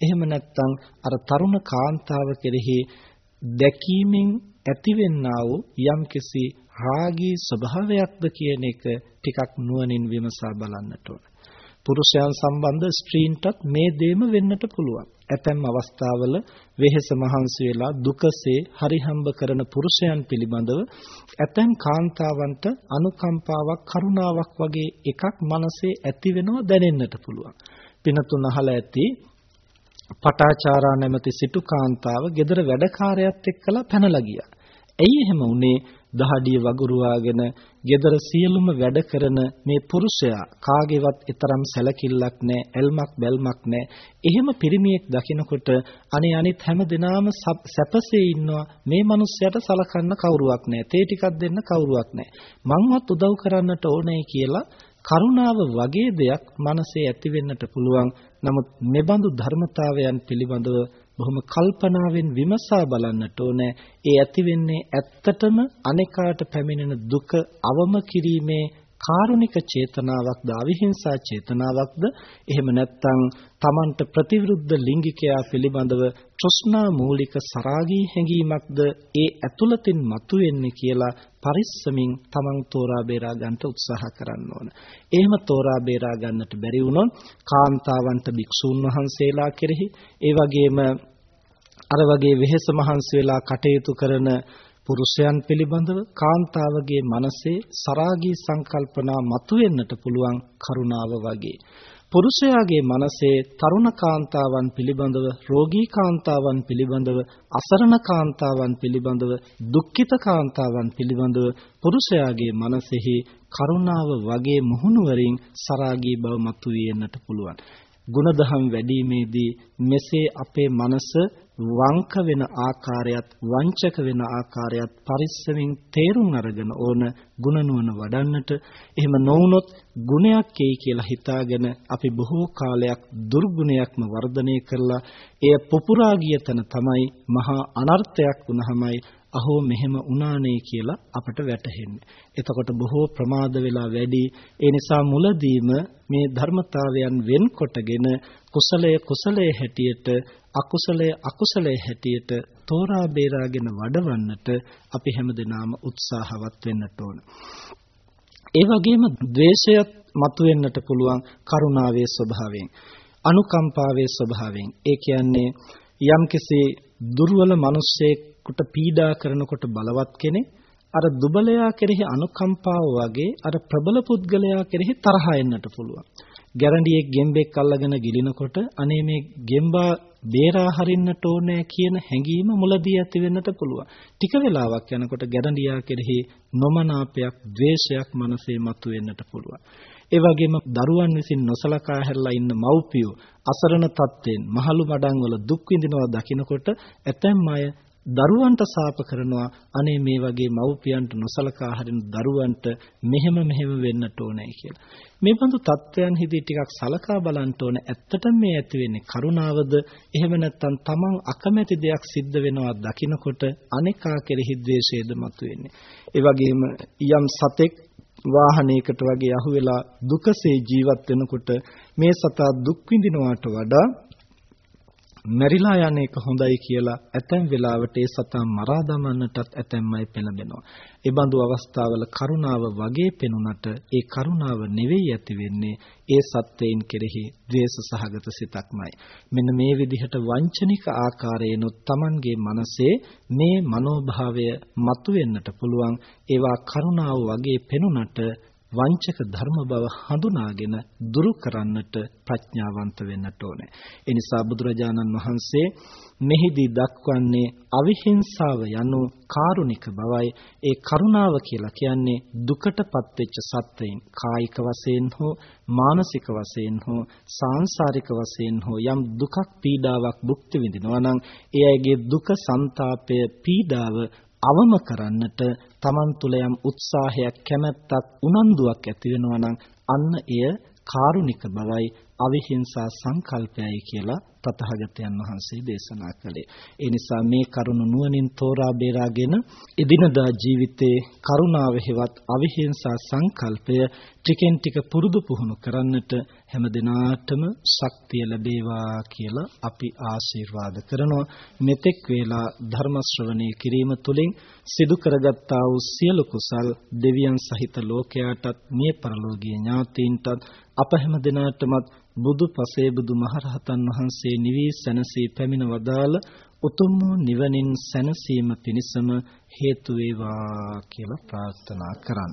එහෙම නැත්නම් අර තරුණ කාන්තාව කෙරෙහි දැකීමෙන් ඇතිවෙන්නා වූ යම්කිසි රාගී ස්වභාවයක්ද කියන එක ටිකක් නුවණින් විමසා බලන්නට ඕන. පුරුෂයන් සම්බන්ධ ස්ත්‍රීන්ටත් මේ දේම වෙන්නට පුළුවන්. ඇතැම් අවස්ථාවල වෙහෙස මහන්සි වෙලා දුකසේ හරිහම්බ කරන පුරුෂයන් පිළිබඳව ඇතැම් කාන්තාවන්ට අනුකම්පාවක් කරුණාවක් වගේ එකක් මනසේ ඇති වෙනවා දැනෙන්නට පුළුවන්. පිනතුන් අහලා ඇති පටාචාරා නැමැති සිටු කාන්තාව ගෙදර වැඩකාරයත් එක්කලා පැනලා ගියා. ඇයි එහෙම වුනේ? දහඩිය වගුරුවාගෙන ගෙදර සියලුම වැඩ කරන මේ පුරුෂයා කාගේවත් ඊතරම් සැලකිල්ලක් නැහැ, ඇල්මක් බැල්මක් නැහැ. එහෙම පිරිමියෙක් දකිනකොට අනේ අනිත් හැම දිනාම සැපසේ ඉන්නවා. මේ මිනිස්සයාට සලකන්න කවුරුවක් නැහැ. තේ ටිකක් දෙන්න කවුරුවක් නැහැ. මංවත් උදව් කරන්නට ඕනේ කියලා කරුණාව වගේ දෙයක් මනසේ ඇති වෙන්නට පුළුවන්. නමුත් මෙබඳු ධර්මතාවයන් පිළිබඳව බොහොම කල්පනාවෙන් විමසා බලන්නට ඕනේ. ඒ ඇති වෙන්නේ ඇත්තටම අනේකාට පැමිණෙන දුක අවම කිරීමේ කාරුණික චේතනාවක්ද අවිහිංසා චේතනාවක්ද එහෙම නැත්නම් Tamanට ප්‍රතිවිරුද්ධ ලිංගිකයා පිළිබඳව තෘෂ්ණා මූලික සරාගී හැඟීමක්ද ඒ ඇතුළතින් මතුවෙන්නේ කියලා පරිස්සමින් Taman තෝරා බේරා ගන්නට උත්සාහ කරන්න ඕන. එහෙම තෝරා බේරා ගන්නට බැරි වුණොත් කාන්තාවන්ට භික්ෂූන් වහන්සේලා කෙරෙහි ඒ වගේම අර වගේ වෙහෙස මහන්සි වෙලා කටයුතු කරන පුරුෂයන් පිළිබඳව කාන්තාවගේ මනසේ සරාගී සංකල්පනා මතුවෙන්නට පුළුවන් කරුණාව වගේ. පුරුෂයාගේ මනසේ තරුණ කාන්තාවන් පිළිබඳව රෝගී කාන්තාවන් පිළිබඳව අසරණ කාන්තාවන් පිළිබඳව දුක්ඛිත කාන්තාවන් පිළිබඳව පුරුෂයාගේ මනසෙහි කරුණාව වගේ මුහුණුවරින් සරාගී බව මතුවෙන්නට පුළුවන්. ගුණධම් වැඩිීමේදී මෙසේ අපේ මනස වංක වෙන ආකාරයත් වංචක වෙන ආකාරයත් පරිස්සමින් තේරුම් අරගෙන ඕන ගුණ නුවණ වඩන්නට එහෙම නොවුනොත් ගුණයක් එයි කියලා හිතාගෙන අපි බොහෝ කාලයක් දුර්ගුණයක්ම වර්ධනය කරලා එය පුපුරා ගිය තැන තමයි මහා අනර්ථයක් වුණාමයි අහෝ මෙහෙම වුණානේ කියලා අපට වැටහෙන්නේ. එතකොට බොහෝ ප්‍රමාද වෙලා වැඩි. ඒ නිසා මුලදීම මේ ධර්මතාවයන් වෙන්කොටගෙන කුසලය කුසලයේ හැටියට අකුසලය අකුසලයේ හැටියට තෝරා බේරාගෙන වඩවන්නට අපි හැමදෙනාම උත්සාහවත් වෙන්නට ඕන. ඒ වගේම ද්වේෂයත් මතුවෙන්නට පුළුවන් කරුණාවේ ස්වභාවයෙන්. අනුකම්පාවේ ස්වභාවයෙන්. ඒ කියන්නේ යම්කිසි දුර්වල මිනිස්සෙකුට පීඩා කරනකොට බලවත් කෙනෙක් අර දුබලයා කෙරෙහි අනුකම්පාව වගේ අර ප්‍රබල පුද්ගලයා කෙරෙහි තරහ එන්නට පුළුවන්. ගැරන්ඩියෙක් ගෙම්බෙක් අල්ලගෙන ගිලිනකොට අනේ මේ ගෙම්බා බේරා හරින්නට ඕනේ කියන හැඟීම මුලදී ඇති වෙන්නට පුළුවන්. ටික වෙලාවක් යනකොට ගැරන්ඩියා කෙරෙහි නොමනාපයක්, ද්වේෂයක් මනසේ මතුවෙන්නට පුළුවන්. ඒ වගේම දරුවන් විසින් නොසලකා හැරලා ඉන්න මව්පියෝ අසරණ තත්ත්වෙන් මහලු මඩම් වල දුක් විඳිනවා දකිනකොට ඇතැම් අය දරුවන්ට සාප කරනවා අනේ මේ වගේ මව්පියන්ට නොසලකා හරින දරුවන්ට මෙහෙම මෙහෙම වෙන්නට ඕනේ කියලා. මේ බඳු තත්ත්වයන් හිදී ටිකක් සලකා බලන්න ඕනේ. ඇත්තටම මේ ඇති වෙන්නේ කරුණාවද? එහෙම නැත්නම් තමන් අකමැති දෙයක් සිද්ධ වෙනවා දකිනකොට අනේකා කෙරෙහි ද්වේෂයද මතුවෙන්නේ. ඒ වගේම යම් සතෙක් වාහනයකට වගේ අහුවෙලා දුකසේ ජීවත් වෙනකොට මේ සතා දුක් විඳිනවාට වඩා මැරිලා යන එක හොඳයි කියලා ඇතැම් වෙලාවට ඒ සතා මරා දමන්නටත් ඇතැම් අය පෙළඹෙනවා. ඒ බඳු අවස්ථාවල කරුණාව වගේ පෙනුනට ඒ කරුණාව නෙවෙයි ඇති වෙන්නේ ඒ සත්වයින් කෙරෙහි ද්වේෂ සහගත සිතක්මයි. මෙන්න මේ විදිහට වංචනික ආකාරයෙන්ුත් Tamanගේ මනසේ මේ මනෝභාවය මතුවෙන්නට පුළුවන්. ඒවා කරුණාව වගේ පෙනුනට වංචක ධර්ම බව හඳුනාගෙන දුරු කරන්නට ප්‍රඥාවන්ත වෙන්නට ඕනේ. ඒ නිසා බුදුරජාණන් වහන්සේ මෙහිදී දක්වන්නේ අවිහිංසාව යනු කාරුණික බවයි. ඒ කරුණාව කියලා කියන්නේ දුකටපත් වෙච්ච සත්වයින් කායික වශයෙන් හෝ මානසික වශයෙන් හෝ සාංශාරික වශයෙන් හෝ යම් දුකක් පීඩාවක් භුක්ති විඳිනවා නම් ඒ අයගේ දුක ਸੰతాපය පීඩාව අවම කරන්නට Taman තුල යම් උත්සාහයක් කැමැත්තක් උනන්දුවක් ඇති වෙනවා නම් අන්න එය කාරුණික බවයි අවිහිංසා සංකල්පයයි කියලා තථාගතයන් වහන්සේ දේශනා කළේ. ඒ නිසා මේ කරුණ නුවණින් තෝරා බේරාගෙන එදිනදා ජීවිතේ කරුණාව හෙවත් අවිහිංසා සංකල්පය ටිකෙන් ටික පුරුදු පුහුණු කරන්නට හැම දිනාටම ශක්තිය ලැබේවා කියලා අපි ආශිර්වාද කරනවා. මෙතෙක් වේලා ධර්ම ශ්‍රවණය කිරීම තුළින් සිදු කරගත්තා වූ සියලු කුසල් දෙවියන් සහිත ලෝකයාටත් මේ පරලෝකීය ඥාතීන්ටත් අප හැම දිනාටමත් බුදු පසේ බුදු මහරහතන් වහන්සේ නිවි සැනසී පැමිණ වදාළ උතුම් නිවනින් සැනසීම පිණිසම හේතු වේවා කියලා ප්‍රාර්ථනා කරන්.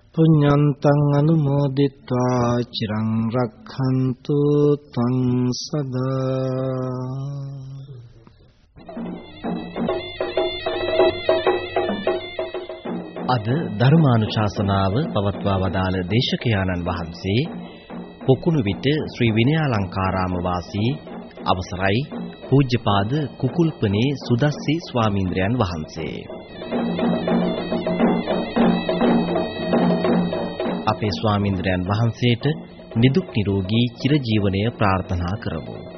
පුඤ්ඤන්තං අනුමෝදිත්වා චිරං රක්ඛන්තු ත්වං සදා අද ධර්මානුශාසනාව පවත්වා වදාළ දේශකයාණන් වහන්සේ පොකුණු විට ශ්‍රී විනයාලංකාරාම වාසී අවසරයි පූජ්‍යපාද කුකුල්පනේ සුදස්සි ස්වාමීන්ද්‍රයන් වහන්සේ. අපේ ස්වාමීන්ද්‍රයන් වහන්සේට නිදුක් නිරෝගී චිරජීවනය ප්‍රාර්ථනා කරමු.